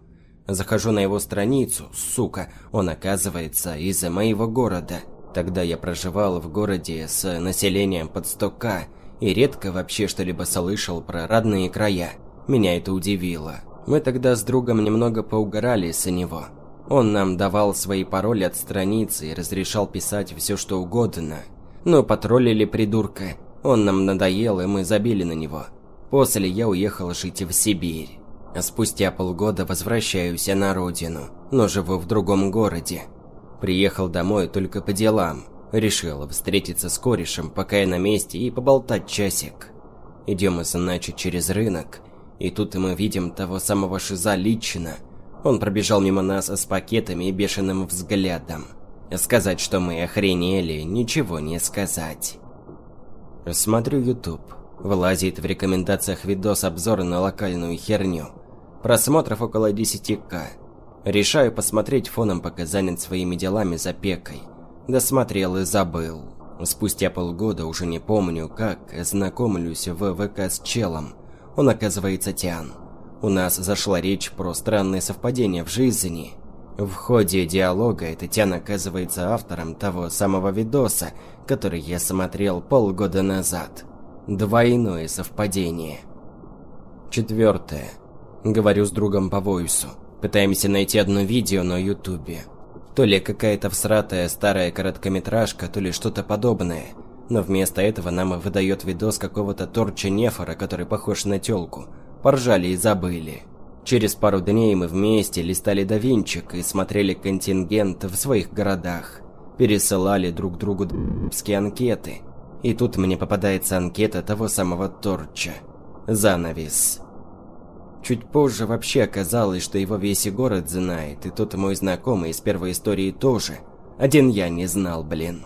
Захожу на его страницу, сука, он оказывается из моего города. Тогда я проживал в городе с населением под 100к, и редко вообще что-либо слышал про родные края. Меня это удивило. Мы тогда с другом немного поугорали с него. Он нам давал свои пароли от страницы и разрешал писать все что угодно. Но потроллили придурка. Он нам надоел, и мы забили на него. После я уехал жить в Сибирь. А спустя полгода возвращаюсь на родину, но живу в другом городе. Приехал домой только по делам. Решил встретиться с корешем, пока я на месте, и поболтать часик. Идем мы, значит, через рынок, и тут мы видим того самого Шиза лично. Он пробежал мимо нас с пакетами и бешеным взглядом. Сказать, что мы охренели, ничего не сказать. Смотрю YouTube. Вылазит в рекомендациях видос обзор на локальную херню. Просмотров около 10к. Решаю посмотреть фоном, пока занят своими делами за пекой. Досмотрел и забыл. Спустя полгода, уже не помню как, знакомлюсь в ВК с челом. Он оказывается Тиан. У нас зашла речь про странные совпадения в жизни. В ходе диалога этот Тиан оказывается автором того самого видоса, который я смотрел полгода назад. Двойное совпадение. Четвертое. Говорю с другом по войсу. Пытаемся найти одно видео на ютубе. То ли какая-то всратая старая короткометражка, то ли что-то подобное. Но вместо этого нам выдает видос какого-то торча Нефора, который похож на тёлку. Поржали и забыли. Через пару дней мы вместе листали давинчик и смотрели контингент в своих городах. Пересылали друг другу д***ские анкеты. И тут мне попадается анкета того самого Торча. Занавес. Чуть позже вообще оказалось, что его весь и город знает, и тот мой знакомый из первой истории тоже. Один я не знал, блин.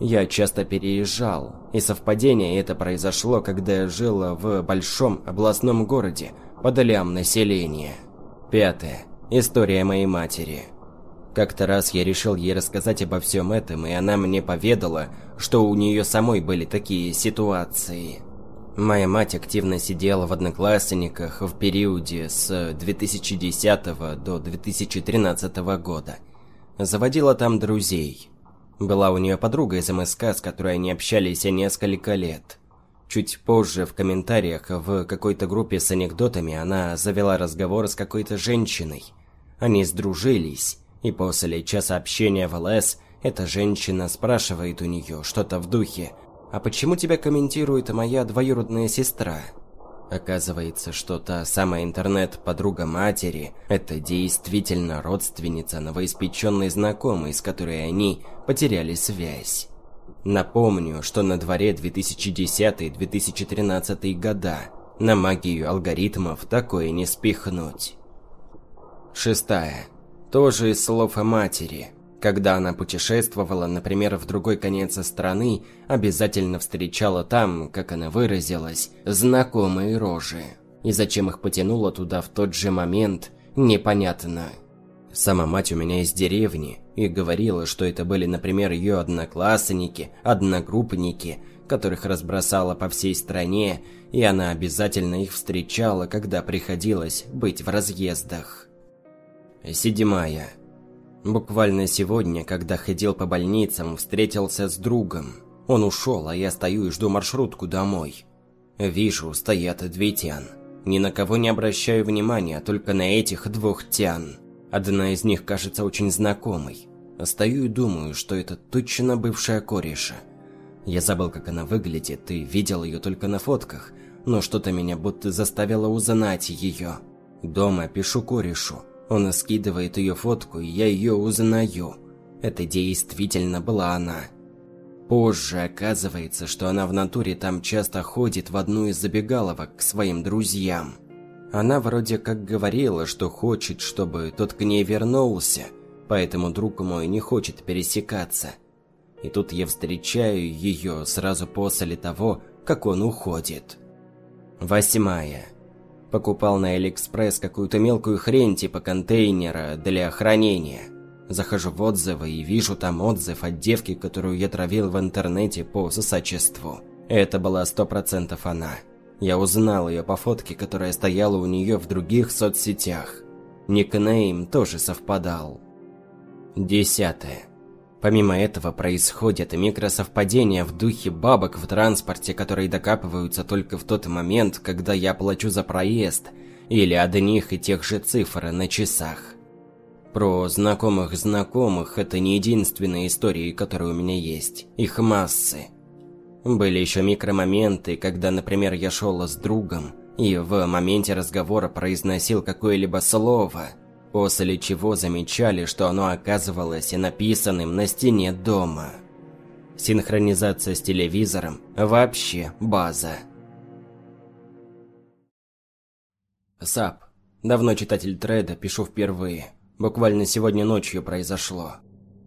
Я часто переезжал, и совпадение это произошло, когда я жил в большом областном городе, под лям населения. Пятое. История моей матери. Как-то раз я решил ей рассказать обо всем этом, и она мне поведала, что у нее самой были такие ситуации. Моя мать активно сидела в одноклассниках в периоде с 2010 до 2013 года. Заводила там друзей. Была у нее подруга из МСК, с которой они общались несколько лет. Чуть позже в комментариях в какой-то группе с анекдотами она завела разговор с какой-то женщиной. Они сдружились, и после часа общения в ЛС эта женщина спрашивает у нее что-то в духе «А почему тебя комментирует моя двоюродная сестра?» Оказывается, что та самая интернет-подруга матери – это действительно родственница новоиспеченной знакомой, с которой они потеряли связь. Напомню, что на дворе 2010-2013 года. На магию алгоритмов такое не спихнуть. Шестая. Тоже из слов о матери. Когда она путешествовала, например, в другой конец страны, обязательно встречала там, как она выразилась, знакомые рожи. И зачем их потянуло туда в тот же момент, непонятно. Сама мать у меня из деревни, и говорила, что это были, например, ее одноклассники, одногруппники, которых разбросала по всей стране, и она обязательно их встречала, когда приходилось быть в разъездах. Седьмая. Буквально сегодня, когда ходил по больницам, встретился с другом. Он ушел, а я стою и жду маршрутку домой. Вижу, стоят две тян. Ни на кого не обращаю внимания, только на этих двух тян. Одна из них кажется очень знакомой. Стою и думаю, что это точно бывшая кореша. Я забыл, как она выглядит, и видел ее только на фотках, но что-то меня будто заставило узнать ее. Дома пишу корешу. Он скидывает ее фотку, и я ее узнаю. Это действительно была она. Позже оказывается, что она в натуре там часто ходит в одну из забегаловок к своим друзьям. Она вроде как говорила, что хочет, чтобы тот к ней вернулся, поэтому друг мой не хочет пересекаться. И тут я встречаю ее сразу после того, как он уходит. Восьмая. Покупал на Алиэкспресс какую-то мелкую хрень типа контейнера для хранения. Захожу в отзывы и вижу там отзыв от девки, которую я травил в интернете по сосачеству. Это была сто процентов она. Я узнал ее по фотке, которая стояла у нее в других соцсетях. Никнейм тоже совпадал. Десятое. Помимо этого происходят микросовпадения в духе бабок в транспорте, которые докапываются только в тот момент, когда я плачу за проезд, или одних и тех же цифр на часах. Про знакомых знакомых это не единственные истории, которые у меня есть. Их массы. Были еще микромоменты, когда, например, я шел с другом и в моменте разговора произносил какое-либо слово – после чего замечали, что оно оказывалось написанным на стене дома. Синхронизация с телевизором – вообще база. САП. Давно читатель треда, пишу впервые. Буквально сегодня ночью произошло.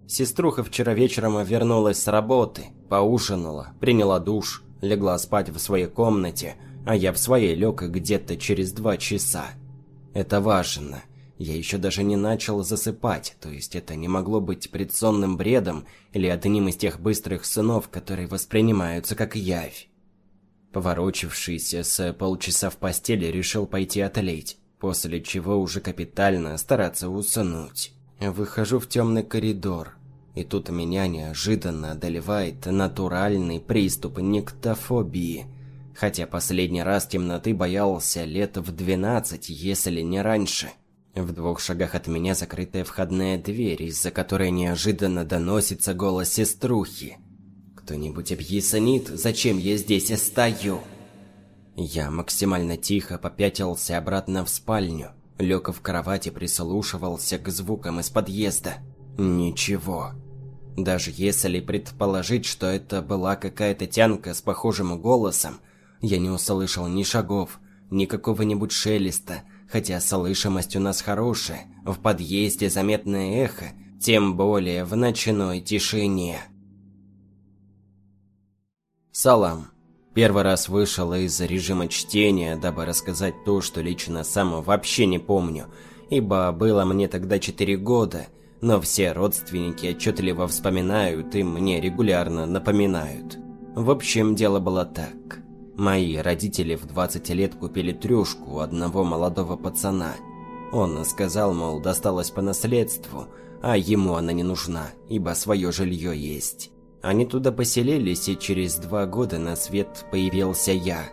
Сеструха вчера вечером вернулась с работы, поужинала, приняла душ, легла спать в своей комнате, а я в своей лег где-то через два часа. Это важно. Я еще даже не начал засыпать, то есть это не могло быть предсонным бредом или одним из тех быстрых сынов, которые воспринимаются как явь. Поворочившись с полчаса в постели, решил пойти отлить, после чего уже капитально стараться уснуть. Выхожу в темный коридор, и тут меня неожиданно одолевает натуральный приступ никтофобии. Хотя последний раз темноты боялся лет в двенадцать, если не раньше – в двух шагах от меня закрытая входная дверь, из-за которой неожиданно доносится голос сеструхи. «Кто-нибудь объяснит, зачем я здесь стою?» Я максимально тихо попятился обратно в спальню, лег в кровати прислушивался к звукам из подъезда. Ничего. Даже если предположить, что это была какая-то тянка с похожим голосом, я не услышал ни шагов, ни какого-нибудь шелеста, Хотя слышимость у нас хорошая, в подъезде заметное эхо, тем более в ночной тишине. Салам. Первый раз вышел из режима чтения, дабы рассказать то, что лично сам вообще не помню, ибо было мне тогда 4 года, но все родственники отчетливо вспоминают и мне регулярно напоминают. В общем, дело было так. Мои родители в 20 лет купили трёшку у одного молодого пацана. Он сказал, мол, досталось по наследству, а ему она не нужна, ибо свое жилье есть. Они туда поселились, и через два года на свет появился я.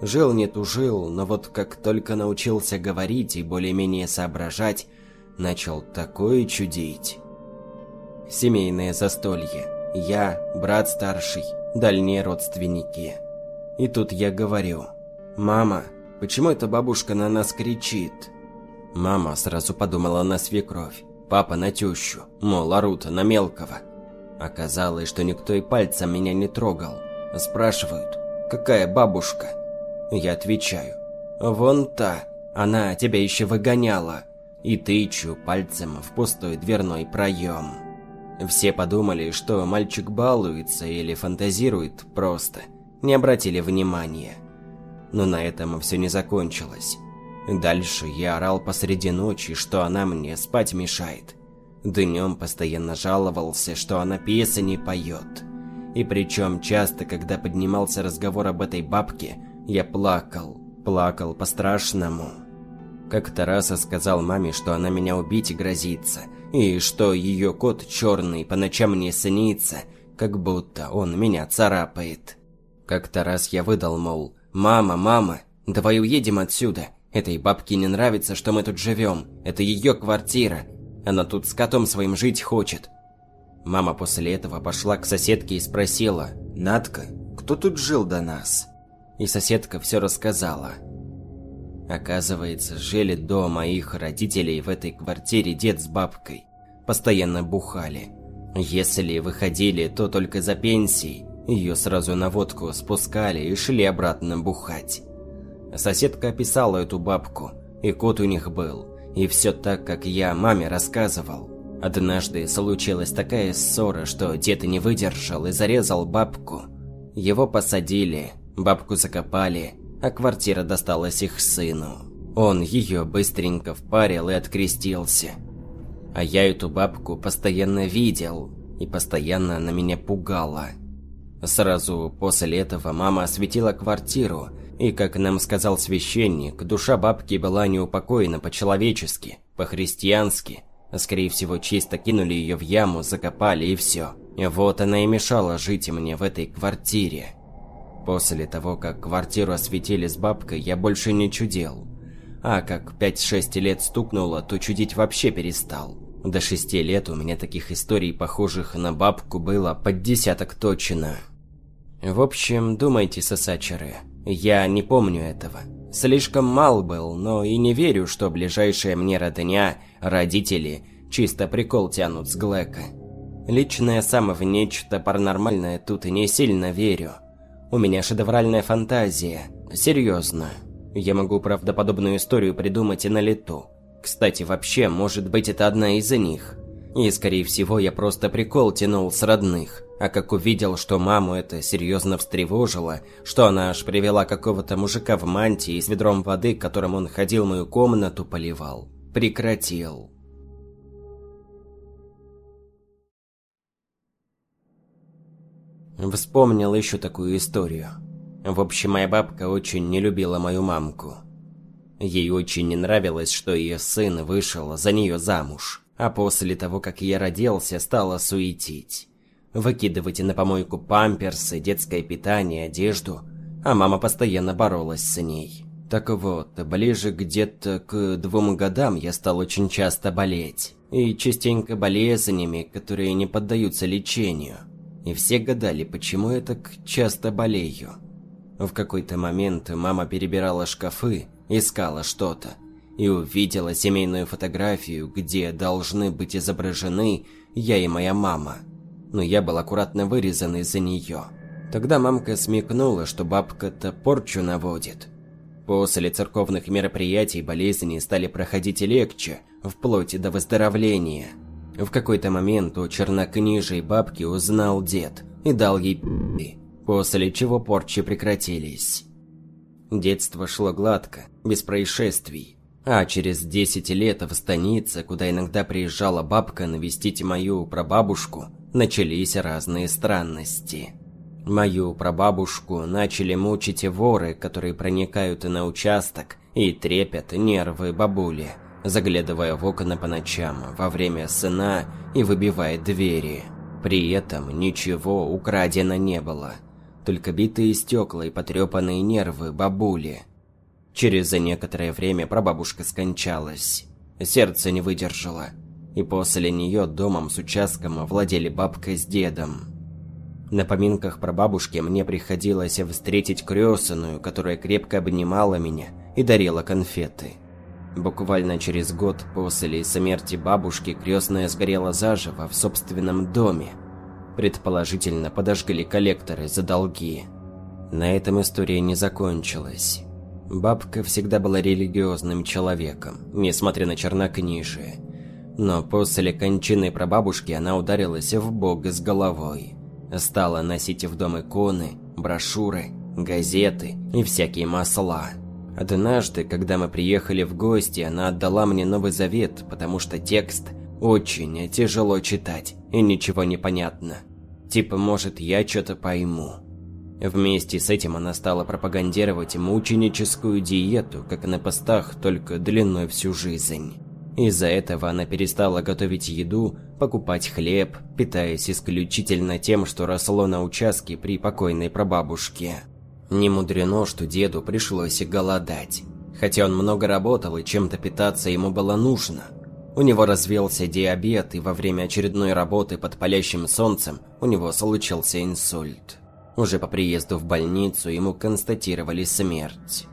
Жил не тужил, но вот как только научился говорить и более-менее соображать, начал такое чудить. Семейное застолье. я, брат старший, дальние родственники. И тут я говорю, «Мама, почему эта бабушка на нас кричит?» Мама сразу подумала на свекровь, папа на тещу, мол, орут на мелкого. Оказалось, что никто и пальцем меня не трогал. Спрашивают, какая бабушка? Я отвечаю, вон та, она тебя еще выгоняла. И тычу пальцем в пустой дверной проем. Все подумали, что мальчик балуется или фантазирует просто. Не обратили внимания. Но на этом все не закончилось. Дальше я орал посреди ночи, что она мне спать мешает. Днем постоянно жаловался, что она песни поет. И причем часто, когда поднимался разговор об этой бабке, я плакал. Плакал по-страшному. Как-то раз я сказал маме, что она меня убить грозится, и что ее кот черный по ночам мне снится, как будто он меня царапает. Как-то раз я выдал, мол, «Мама, мама, давай уедем отсюда. Этой бабке не нравится, что мы тут живем. Это ее квартира. Она тут с котом своим жить хочет». Мама после этого пошла к соседке и спросила, «Надка, кто тут жил до нас?» И соседка все рассказала. Оказывается, жили до моих родителей в этой квартире дед с бабкой. Постоянно бухали. Если выходили, то только за пенсией. Ее сразу на водку спускали и шли обратно бухать. Соседка описала эту бабку, и кот у них был. И все так, как я маме рассказывал. Однажды случилась такая ссора, что дед не выдержал и зарезал бабку. Его посадили, бабку закопали, а квартира досталась их сыну. Он ее быстренько впарил и открестился. А я эту бабку постоянно видел, и постоянно она меня пугала. Сразу после этого мама осветила квартиру, и, как нам сказал священник, душа бабки была неупокоена по-человечески, по-христиански. Скорее всего, чисто кинули ее в яму, закопали и все. Вот она и мешала жить мне в этой квартире. После того, как квартиру осветили с бабкой, я больше не чудел. А как 5-6 лет стукнуло, то чудить вообще перестал. До 6 лет у меня таких историй, похожих на бабку, было под десяток точно. В общем, думайте, сосачеры, я не помню этого. Слишком мал был, но и не верю, что ближайшая мне родня, родители, чисто прикол тянут с Глэка. Лично я сам в нечто паранормальное тут и не сильно верю. У меня шедевральная фантазия. Серьезно. Я могу правдоподобную историю придумать и на лету. Кстати, вообще, может быть, это одна из них. И, скорее всего, я просто прикол тянул с родных. А как увидел, что маму это серьезно встревожило, что она аж привела какого-то мужика в мантии с ведром воды, которым он ходил мою комнату поливал, прекратил. Вспомнил еще такую историю. В общем, моя бабка очень не любила мою мамку. Ей очень не нравилось, что ее сын вышел за нее замуж, а после того, как я родился, стала суетить. Выкидывать на помойку памперсы, детское питание, одежду, а мама постоянно боролась с ней. Так вот, ближе где-то к двум годам я стал очень часто болеть. И частенько болезнями, которые не поддаются лечению – и все гадали, почему я так часто болею. В какой-то момент мама перебирала шкафы, искала что-то, и увидела семейную фотографию, где должны быть изображены я и моя мама. Но я был аккуратно вырезан из-за нее. Тогда мамка смекнула, что бабка-то порчу наводит. После церковных мероприятий болезни стали проходить легче, вплоть до выздоровления – в какой-то момент у чернокнижей бабки узнал дед и дал ей пи***, после чего порчи прекратились. Детство шло гладко, без происшествий. А через 10 лет в станице, куда иногда приезжала бабка навестить мою прабабушку, начались разные странности. Мою прабабушку начали мучить воры, которые проникают на участок и трепят нервы бабули заглядывая в окна по ночам во время сна и выбивая двери. При этом ничего украдено не было, только битые стекла и потрепанные нервы бабули. Через некоторое время прабабушка скончалась. Сердце не выдержало, и после нее домом с участком владели бабка с дедом. На поминках прабабушки мне приходилось встретить крестную, которая крепко обнимала меня и дарила конфеты. Буквально через год после смерти бабушки крестная сгорела заживо в собственном доме. Предположительно, подожгли коллекторы за долги. На этом история не закончилась. Бабка всегда была религиозным человеком, несмотря на чернокнижие. Но после кончины прабабушки она ударилась в бог с головой. Стала носить в дом иконы, брошюры, газеты и всякие масла. Однажды, когда мы приехали в гости, она отдала мне Новый Завет, потому что текст очень тяжело читать и ничего не понятно. Типа, может, я что-то пойму. Вместе с этим она стала пропагандировать мученическую диету, как на постах, только длиной всю жизнь. Из-за этого она перестала готовить еду, покупать хлеб, питаясь исключительно тем, что росло на участке при покойной прабабушке. Не мудрено, что деду пришлось голодать. Хотя он много работал и чем-то питаться ему было нужно. У него развелся диабет, и во время очередной работы под палящим солнцем у него случился инсульт. Уже по приезду в больницу ему констатировали смерть.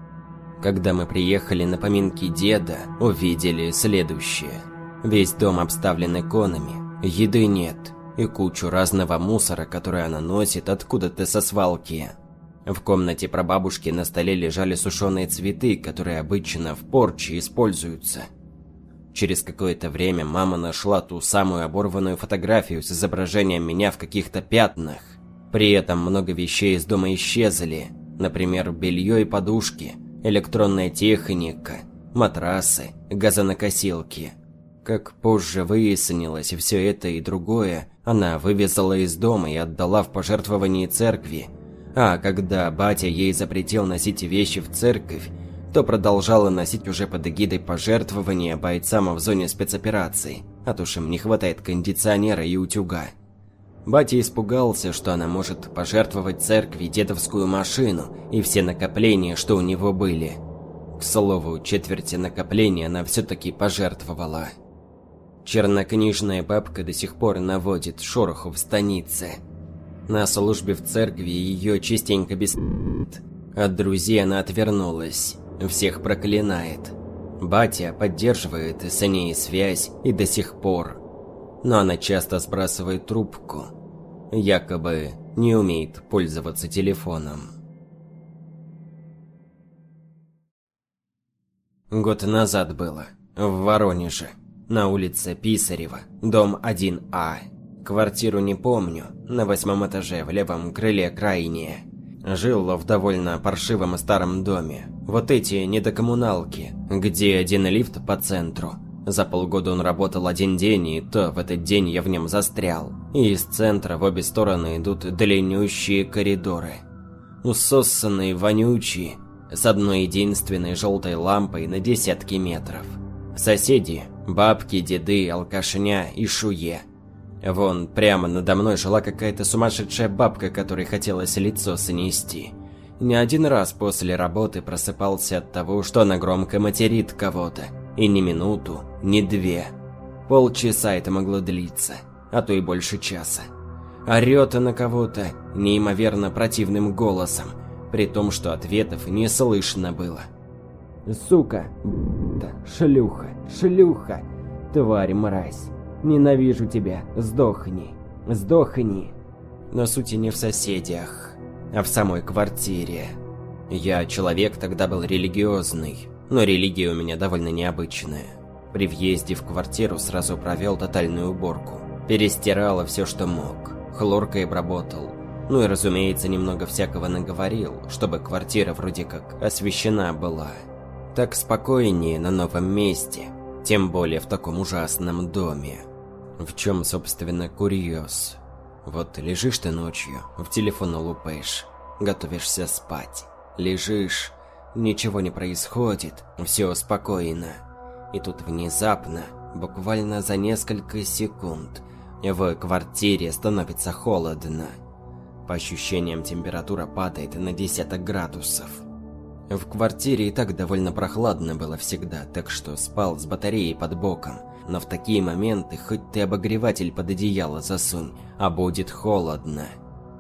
Когда мы приехали на поминки деда, увидели следующее. Весь дом обставлен иконами, еды нет и кучу разного мусора, который она носит откуда-то со свалки. В комнате прабабушки на столе лежали сушеные цветы, которые обычно в порче используются. Через какое-то время мама нашла ту самую оборванную фотографию с изображением меня в каких-то пятнах. При этом много вещей из дома исчезли, например, белье и подушки – электронная техника, матрасы, газонокосилки. Как позже выяснилось, все это и другое она вывезла из дома и отдала в пожертвование церкви. А когда батя ей запретил носить вещи в церковь, то продолжала носить уже под эгидой пожертвования бойцам в зоне спецопераций, а то им не хватает кондиционера и утюга. Батя испугался, что она может пожертвовать церкви дедовскую машину и все накопления, что у него были. К слову, четверти накопления она все-таки пожертвовала. Чернокнижная бабка до сих пор наводит шороху в станице. На службе в церкви ее частенько без... От друзей она отвернулась, всех проклинает. Батя поддерживает с ней связь и до сих пор но она часто сбрасывает трубку, якобы не умеет пользоваться телефоном. Год назад было, в Воронеже, на улице Писарева, дом 1А. Квартиру не помню, на восьмом этаже в левом крыле крайнее. Жил в довольно паршивом старом доме. Вот эти недокоммуналки, где один лифт по центру – за полгода он работал один день, и то в этот день я в нем застрял. И из центра в обе стороны идут длиннющие коридоры. Усоссанные, вонючие, с одной единственной желтой лампой на десятки метров. Соседи – бабки, деды, алкашня и шуе. Вон, прямо надо мной жила какая-то сумасшедшая бабка, которой хотелось лицо снести. Не один раз после работы просыпался от того, что она громко материт кого-то – и не минуту, не две. Полчаса это могло длиться, а то и больше часа. Орёт на кого-то неимоверно противным голосом, при том, что ответов не слышно было. «Сука! Да, шлюха! Шлюха! Тварь, мразь! Ненавижу тебя! Сдохни! Сдохни!» Но суть не в соседях, а в самой квартире. Я человек тогда был религиозный, но религия у меня довольно необычная. При въезде в квартиру сразу провел тотальную уборку. Перестирала все, что мог. Хлоркой обработал. Ну и, разумеется, немного всякого наговорил, чтобы квартира вроде как освещена была. Так спокойнее на новом месте, тем более в таком ужасном доме. В чем, собственно, курьез. Вот лежишь ты ночью, в телефон лупаешь, готовишься спать. Лежишь, Ничего не происходит, все спокойно. И тут внезапно, буквально за несколько секунд, в квартире становится холодно. По ощущениям температура падает на десяток градусов. В квартире и так довольно прохладно было всегда, так что спал с батареей под боком. Но в такие моменты хоть ты обогреватель под одеяло засунь, а будет холодно.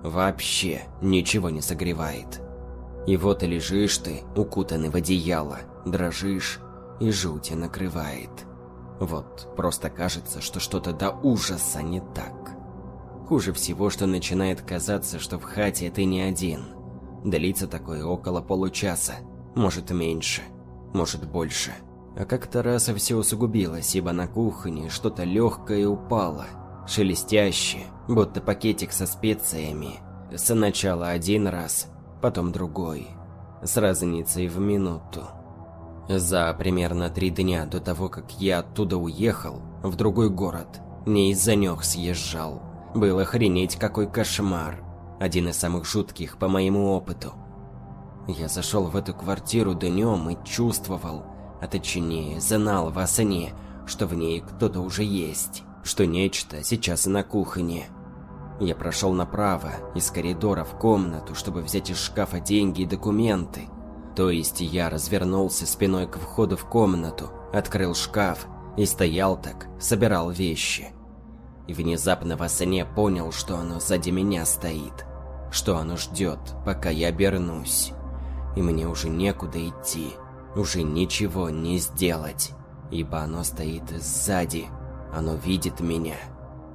Вообще ничего не согревает. И вот лежишь ты, укутанный в одеяло, дрожишь, и жуть накрывает. Вот, просто кажется, что что-то до ужаса не так. Хуже всего, что начинает казаться, что в хате ты не один. Длится такое около получаса, может меньше, может больше. А как-то раз все усугубилось, ибо на кухне что-то легкое упало, шелестящее, будто пакетик со специями. Сначала один раз, потом другой, с разницей в минуту. За примерно три дня до того, как я оттуда уехал, в другой город, не из-за нёх съезжал. Был охренеть какой кошмар. Один из самых жутких по моему опыту. Я зашел в эту квартиру днем и чувствовал, а точнее знал во сне, что в ней кто-то уже есть, что нечто сейчас на кухне. Я прошел направо, из коридора в комнату, чтобы взять из шкафа деньги и документы. То есть я развернулся спиной к входу в комнату, открыл шкаф и стоял так, собирал вещи. И внезапно во сне понял, что оно сзади меня стоит, что оно ждет, пока я обернусь. И мне уже некуда идти, уже ничего не сделать, ибо оно стоит сзади, оно видит меня.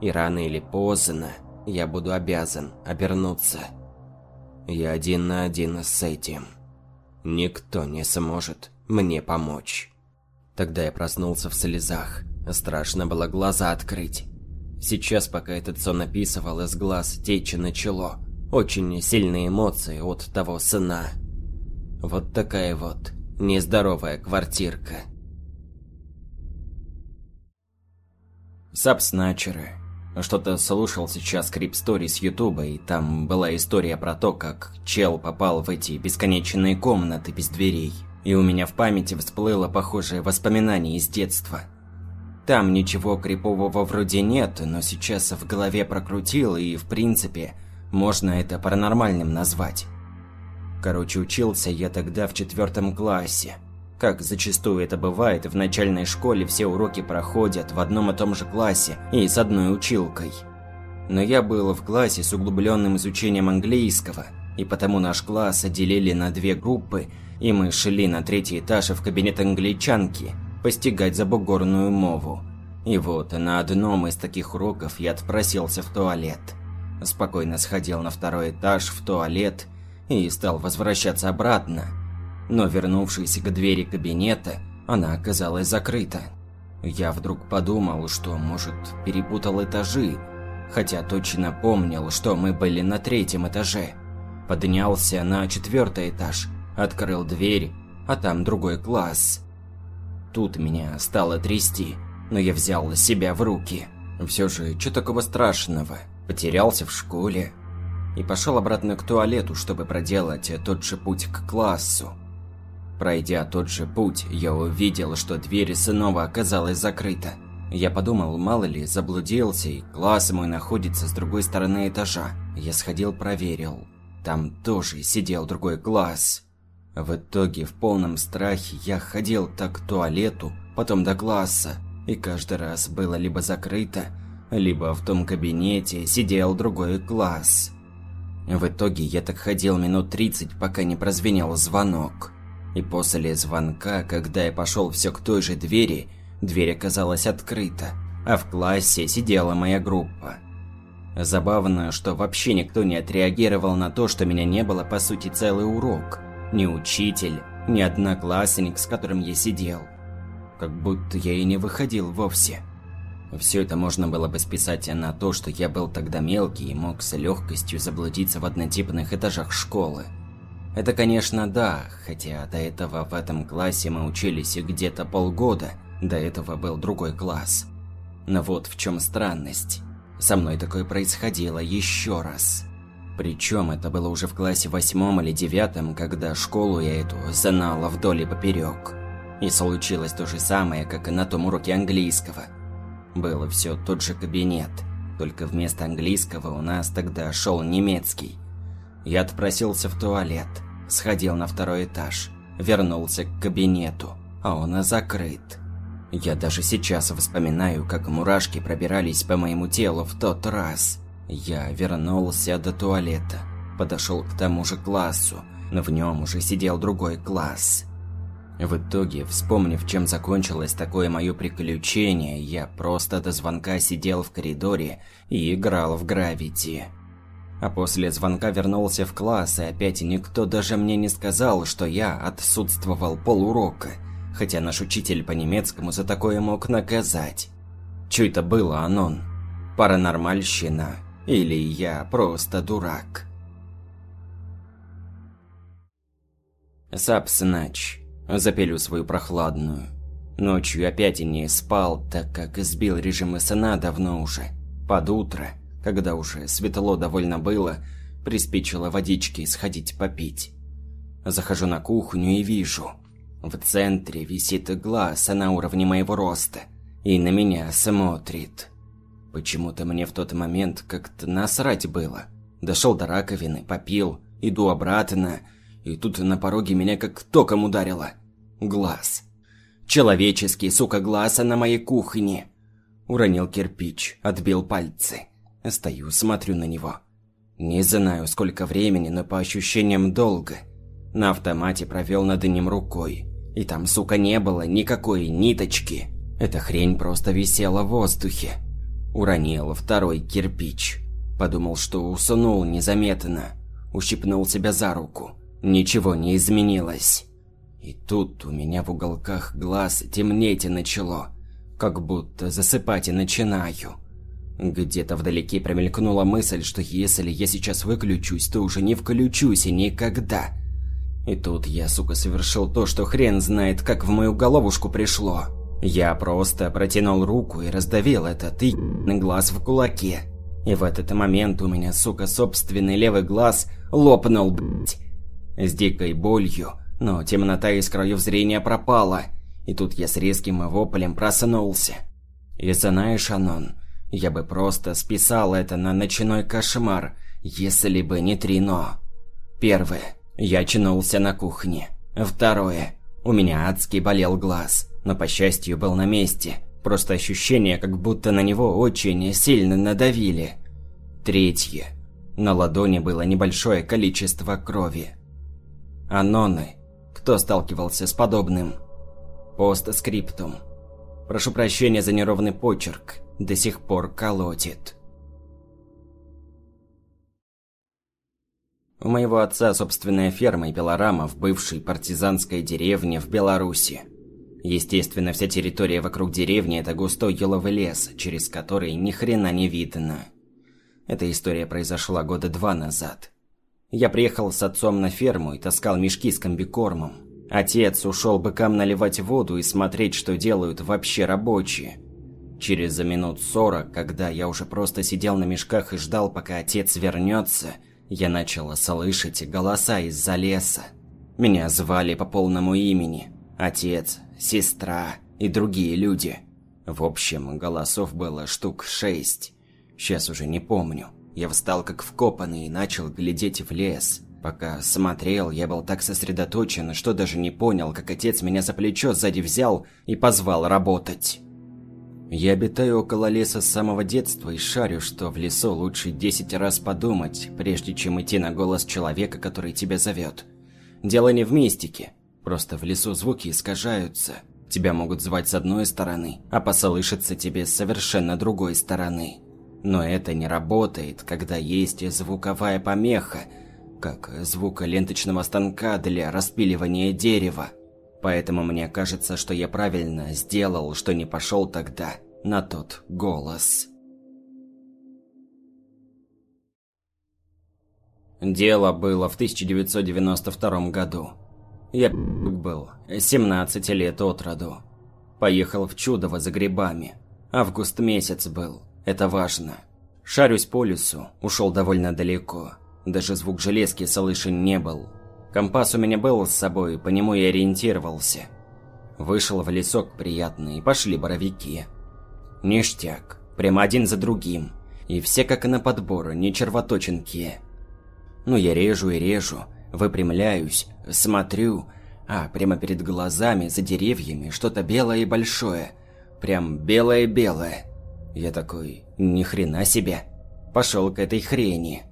И рано или поздно я буду обязан обернуться. Я один на один с этим. Никто не сможет мне помочь. Тогда я проснулся в слезах. Страшно было глаза открыть. Сейчас, пока этот сон описывал, из глаз течь начало. Очень сильные эмоции от того сна. Вот такая вот нездоровая квартирка. Сабсначеры. Что-то слушал сейчас Крип Стори с Ютуба, и там была история про то, как чел попал в эти бесконечные комнаты без дверей. И у меня в памяти всплыло похожее воспоминание из детства. Там ничего крипового вроде нет, но сейчас в голове прокрутил, и в принципе, можно это паранормальным назвать. Короче, учился я тогда в четвертом классе. Как зачастую это бывает, в начальной школе все уроки проходят в одном и том же классе и с одной училкой. Но я был в классе с углубленным изучением английского, и потому наш класс отделили на две группы, и мы шли на третий этаж в кабинет англичанки постигать забугорную мову. И вот на одном из таких уроков я отпросился в туалет. Спокойно сходил на второй этаж в туалет и стал возвращаться обратно – но вернувшись к двери кабинета, она оказалась закрыта. Я вдруг подумал, что, может, перепутал этажи, хотя точно помнил, что мы были на третьем этаже. Поднялся на четвертый этаж, открыл дверь, а там другой класс. Тут меня стало трясти, но я взял себя в руки. Все же, что такого страшного? Потерялся в школе. И пошел обратно к туалету, чтобы проделать тот же путь к классу. Пройдя тот же путь, я увидел, что дверь снова оказалась закрыта. Я подумал, мало ли, заблудился, и класс мой находится с другой стороны этажа. Я сходил, проверил. Там тоже сидел другой класс. В итоге, в полном страхе, я ходил так к туалету, потом до класса, и каждый раз было либо закрыто, либо в том кабинете сидел другой класс. В итоге я так ходил минут 30, пока не прозвенел звонок. И после звонка, когда я пошел все к той же двери, дверь оказалась открыта, а в классе сидела моя группа. Забавно, что вообще никто не отреагировал на то, что меня не было по сути целый урок. Ни учитель, ни одноклассник, с которым я сидел. Как будто я и не выходил вовсе. Все это можно было бы списать на то, что я был тогда мелкий и мог с легкостью заблудиться в однотипных этажах школы. Это, конечно, да, хотя до этого в этом классе мы учились где-то полгода, до этого был другой класс. Но вот в чем странность. Со мной такое происходило еще раз. Причем это было уже в классе восьмом или девятом, когда школу я эту знала вдоль и поперек. И случилось то же самое, как и на том уроке английского. Было все тот же кабинет, только вместо английского у нас тогда шел немецкий. Я отпросился в туалет, сходил на второй этаж, вернулся к кабинету, а он закрыт. Я даже сейчас вспоминаю, как мурашки пробирались по моему телу в тот раз. Я вернулся до туалета, подошел к тому же классу, но в нем уже сидел другой класс. В итоге, вспомнив, чем закончилось такое мое приключение, я просто до звонка сидел в коридоре и играл в гравити. А после звонка вернулся в класс, и опять никто даже мне не сказал, что я отсутствовал полурока, хотя наш учитель по немецкому за такое мог наказать. Чё это было, Анон? Паранормальщина? Или я просто дурак? Сапснач. Запелю свою прохладную. Ночью опять и не спал, так как сбил режим сна давно уже. Под утро, когда уже светло довольно было, приспичило водички сходить попить. Захожу на кухню и вижу. В центре висит глаз на уровне моего роста и на меня смотрит. Почему-то мне в тот момент как-то насрать было. Дошел до раковины, попил, иду обратно, и тут на пороге меня как током ударило. Глаз. Человеческий, сука, глаз на моей кухне. Уронил кирпич, отбил пальцы. Стою, смотрю на него. Не знаю, сколько времени, но по ощущениям долго. На автомате провел над ним рукой. И там, сука, не было никакой ниточки. Эта хрень просто висела в воздухе. Уронил второй кирпич. Подумал, что уснул незаметно. Ущипнул себя за руку. Ничего не изменилось. И тут у меня в уголках глаз темнеть начало, как будто засыпать и начинаю. Где-то вдалеке промелькнула мысль, что если я сейчас выключусь, то уже не включусь и никогда. И тут я, сука, совершил то, что хрен знает, как в мою головушку пришло. Я просто протянул руку и раздавил этот и глаз в кулаке. И в этот момент у меня, сука, собственный левый глаз лопнул, блять с дикой болью, но темнота из краев зрения пропала, и тут я с резким воплем проснулся. И знаешь, Анон, я бы просто списал это на ночной кошмар, если бы не три «но». Первое. Я очнулся на кухне. Второе. У меня адски болел глаз, но по счастью был на месте. Просто ощущение, как будто на него очень сильно надавили. Третье. На ладони было небольшое количество крови. Аноны. Кто сталкивался с подобным? Постскриптум. Прошу прощения за неровный почерк. До сих пор колотит. У моего отца собственная ферма и пилорама в бывшей партизанской деревне в Беларуси. Естественно, вся территория вокруг деревни – это густой еловый лес, через который ни хрена не видно. Эта история произошла года два назад. Я приехал с отцом на ферму и таскал мешки с комбикормом. Отец ушел быкам наливать воду и смотреть, что делают вообще рабочие. Через минут сорок, когда я уже просто сидел на мешках и ждал, пока отец вернется, я начал слышать голоса из-за леса. Меня звали по полному имени. Отец, сестра и другие люди. В общем, голосов было штук шесть. Сейчас уже не помню. Я встал как вкопанный и начал глядеть в лес. Пока смотрел, я был так сосредоточен, что даже не понял, как отец меня за плечо сзади взял и позвал работать. Я обитаю около леса с самого детства и шарю, что в лесу лучше десять раз подумать, прежде чем идти на голос человека, который тебя зовет. Дело не в мистике, просто в лесу звуки искажаются. Тебя могут звать с одной стороны, а послышаться тебе с совершенно другой стороны. Но это не работает, когда есть звуковая помеха, как звук ленточного станка для распиливания дерева. Поэтому мне кажется, что я правильно сделал, что не пошел тогда на тот голос. Дело было в 1992 году. Я был 17 лет от роду. Поехал в Чудово за грибами. Август месяц был. Это важно. Шарюсь по лесу, ушел довольно далеко. Даже звук железки слышен не был. Компас у меня был с собой, по нему я ориентировался. Вышел в лесок приятный, пошли боровики. Ништяк, прямо один за другим. И все как на подбор, не червоточинки. Ну я режу и режу, выпрямляюсь, смотрю, а прямо перед глазами, за деревьями, что-то белое и большое. Прям белое-белое. Я такой, ни хрена себе. Пошел к этой хрени.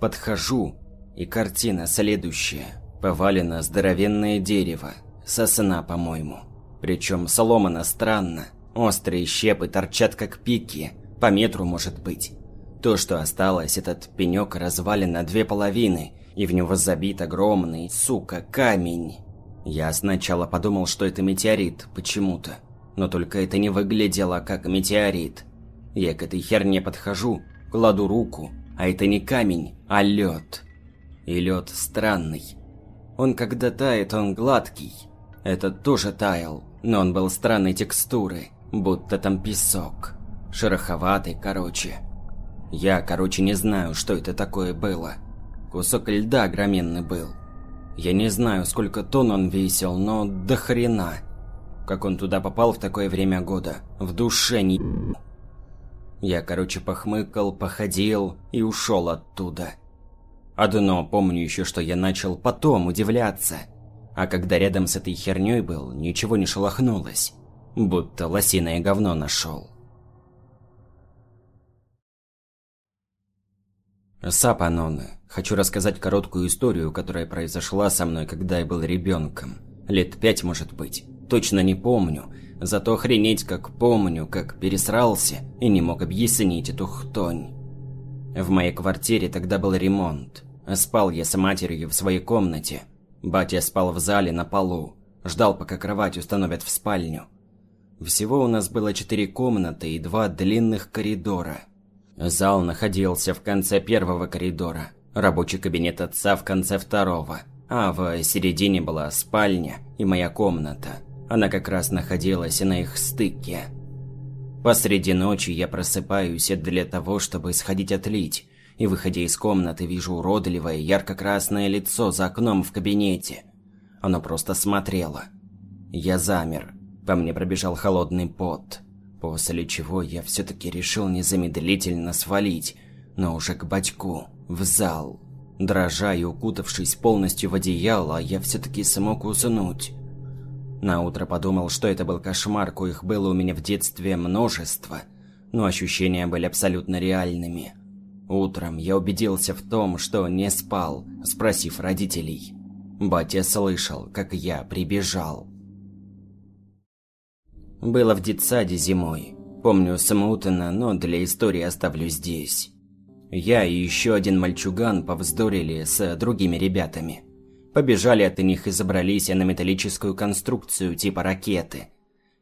Подхожу, и картина следующая. Повалено здоровенное дерево. Сосна, по-моему. Причем сломано странно. Острые щепы торчат как пики. По метру, может быть. То, что осталось, этот пенек развален на две половины, и в него забит огромный, сука, камень. Я сначала подумал, что это метеорит, почему-то. Но только это не выглядело как метеорит. Я к этой херне подхожу, кладу руку, а это не камень, а лед. И лед странный. Он когда тает, он гладкий. Этот тоже таял, но он был странной текстуры, будто там песок. Шероховатый, короче. Я, короче, не знаю, что это такое было. Кусок льда огроменный был. Я не знаю, сколько тонн он весил, но до хрена. Как он туда попал в такое время года, в душе не... Я, короче, похмыкал, походил и ушел оттуда. Одно помню еще, что я начал потом удивляться. А когда рядом с этой херней был, ничего не шелохнулось. Будто лосиное говно нашел. Сапанон. Хочу рассказать короткую историю, которая произошла со мной, когда я был ребенком. Лет пять, может быть. Точно не помню. Зато охренеть как помню, как пересрался и не мог объяснить эту хтонь. В моей квартире тогда был ремонт. Спал я с матерью в своей комнате. Батя спал в зале на полу. Ждал, пока кровать установят в спальню. Всего у нас было четыре комнаты и два длинных коридора – Зал находился в конце первого коридора, рабочий кабинет отца в конце второго, а в середине была спальня и моя комната. Она как раз находилась на их стыке. Посреди ночи я просыпаюсь для того, чтобы сходить отлить, и, выходя из комнаты, вижу уродливое ярко-красное лицо за окном в кабинете. Оно просто смотрело. Я замер. По мне пробежал холодный пот. После чего я все-таки решил незамедлительно свалить, но уже к батьку, в зал. Дрожа и укутавшись полностью в одеяло, я все-таки смог уснуть. На утро подумал, что это был кошмар, коих было у меня в детстве множество, но ощущения были абсолютно реальными. Утром я убедился в том, что не спал, спросив родителей. Батя слышал, как я прибежал. Было в детсаде зимой. Помню смутно, но для истории оставлю здесь. Я и еще один мальчуган повздорили с другими ребятами. Побежали от них и забрались на металлическую конструкцию типа ракеты.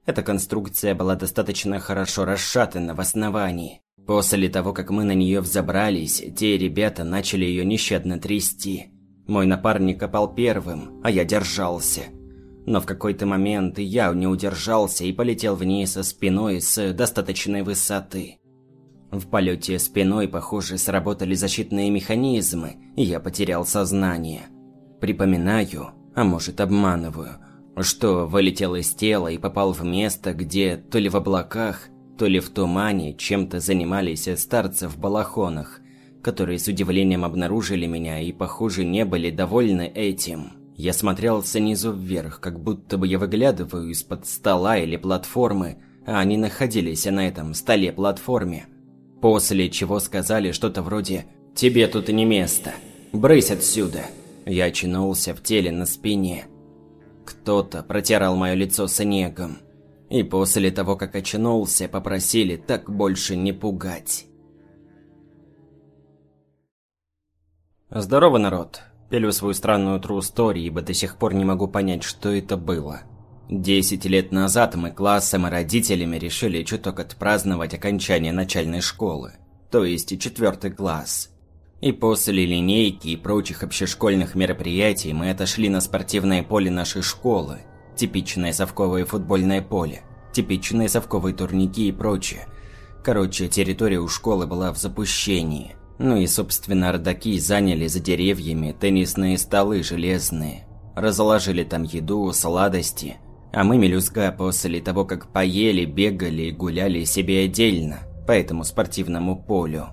Эта конструкция была достаточно хорошо расшатана в основании. После того, как мы на нее взобрались, те ребята начали ее нещадно трясти. Мой напарник опал первым, а я держался – но в какой-то момент я не удержался и полетел вниз спиной с достаточной высоты. В полете спиной, похоже, сработали защитные механизмы, и я потерял сознание. Припоминаю, а может обманываю, что вылетел из тела и попал в место, где то ли в облаках, то ли в тумане чем-то занимались старцы в балахонах, которые с удивлением обнаружили меня и, похоже, не были довольны этим. Я смотрел снизу вверх, как будто бы я выглядываю из-под стола или платформы, а они находились на этом столе-платформе. После чего сказали что-то вроде «Тебе тут не место. Брысь отсюда». Я очнулся в теле на спине. Кто-то протирал мое лицо снегом. И после того, как очнулся, попросили так больше не пугать. Здорово, народ. Пелю свою странную true story, ибо до сих пор не могу понять, что это было. Десять лет назад мы классом и родителями решили чуток отпраздновать окончание начальной школы, то есть четвертый класс. И после линейки и прочих общешкольных мероприятий мы отошли на спортивное поле нашей школы, типичное совковое футбольное поле, типичные совковые турники и прочее. Короче, территория у школы была в запущении. Ну и, собственно, родаки заняли за деревьями теннисные столы железные. Разложили там еду, сладости. А мы, мелюзга, после того, как поели, бегали и гуляли себе отдельно, по этому спортивному полю.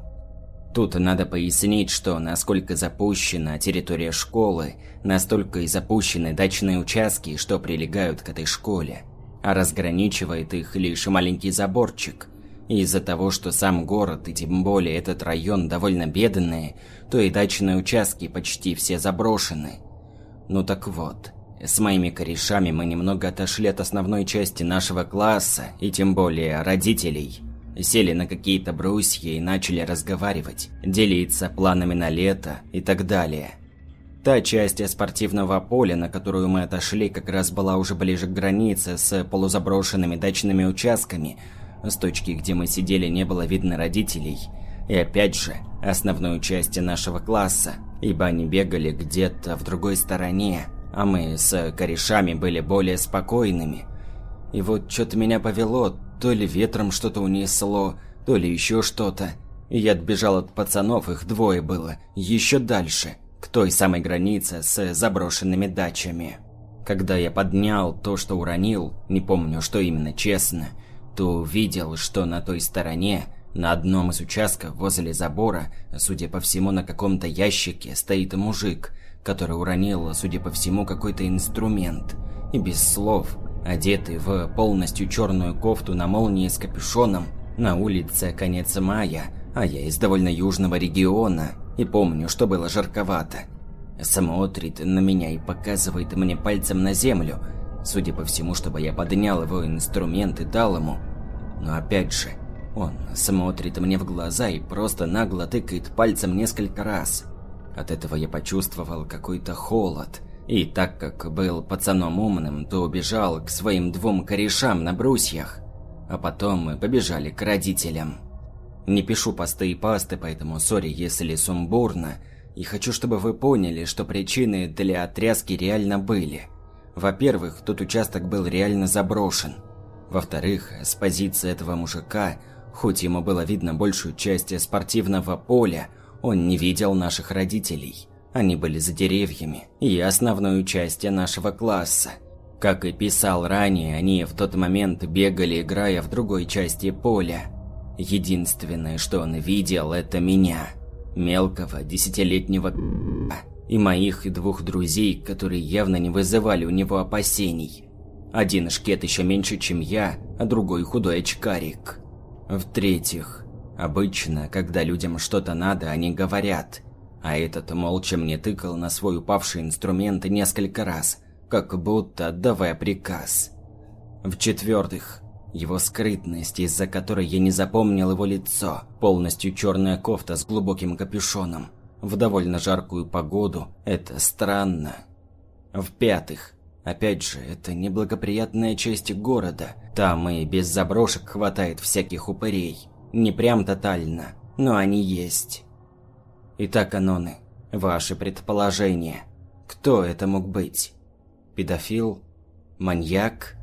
Тут надо пояснить, что насколько запущена территория школы, настолько и запущены дачные участки, что прилегают к этой школе. А разграничивает их лишь маленький заборчик – Из-за того, что сам город, и тем более этот район довольно бедные, то и дачные участки почти все заброшены. Ну так вот, с моими корешами мы немного отошли от основной части нашего класса, и тем более родителей. Сели на какие-то брусья и начали разговаривать, делиться планами на лето и так далее. Та часть спортивного поля, на которую мы отошли, как раз была уже ближе к границе с полузаброшенными дачными участками. С точки, где мы сидели, не было видно родителей. И опять же, основной части нашего класса, ибо они бегали где-то в другой стороне, а мы с корешами были более спокойными. И вот что-то меня повело, то ли ветром что-то унесло, то ли еще что-то. И я отбежал от пацанов, их двое было, еще дальше – к той самой границе с заброшенными дачами. Когда я поднял то, что уронил, не помню, что именно, честно, то увидел, что на той стороне, на одном из участков возле забора, судя по всему, на каком-то ящике стоит мужик, который уронил, судя по всему, какой-то инструмент. И без слов, одетый в полностью черную кофту на молнии с капюшоном, на улице конец мая, а я из довольно южного региона, и помню, что было жарковато. Смотрит на меня и показывает мне пальцем на землю, судя по всему, чтобы я поднял его инструмент и дал ему. Но опять же, он смотрит мне в глаза и просто нагло тыкает пальцем несколько раз. От этого я почувствовал какой-то холод. И так как был пацаном умным, то убежал к своим двум корешам на брусьях. А потом мы побежали к родителям. Не пишу посты и пасты, поэтому сори, если сумбурно. И хочу, чтобы вы поняли, что причины для отрязки реально были. Во-первых, тот участок был реально заброшен. Во-вторых, с позиции этого мужика, хоть ему было видно большую часть спортивного поля, он не видел наших родителей. Они были за деревьями и основную часть нашего класса. Как и писал ранее, они в тот момент бегали, играя в другой части поля. Единственное, что он видел, это меня, мелкого десятилетнего и моих двух друзей, которые явно не вызывали у него опасений. Один шкет еще меньше, чем я, а другой худой очкарик. В-третьих, обычно, когда людям что-то надо, они говорят, а этот молча мне тыкал на свой упавший инструмент несколько раз, как будто отдавая приказ. В-четвертых, его скрытность, из-за которой я не запомнил его лицо, полностью черная кофта с глубоким капюшоном. В довольно жаркую погоду это странно. В-пятых, опять же, это неблагоприятная часть города. Там и без заброшек хватает всяких упырей. Не прям тотально, но они есть. Итак, каноны, ваши предположения. Кто это мог быть? Педофил? Маньяк?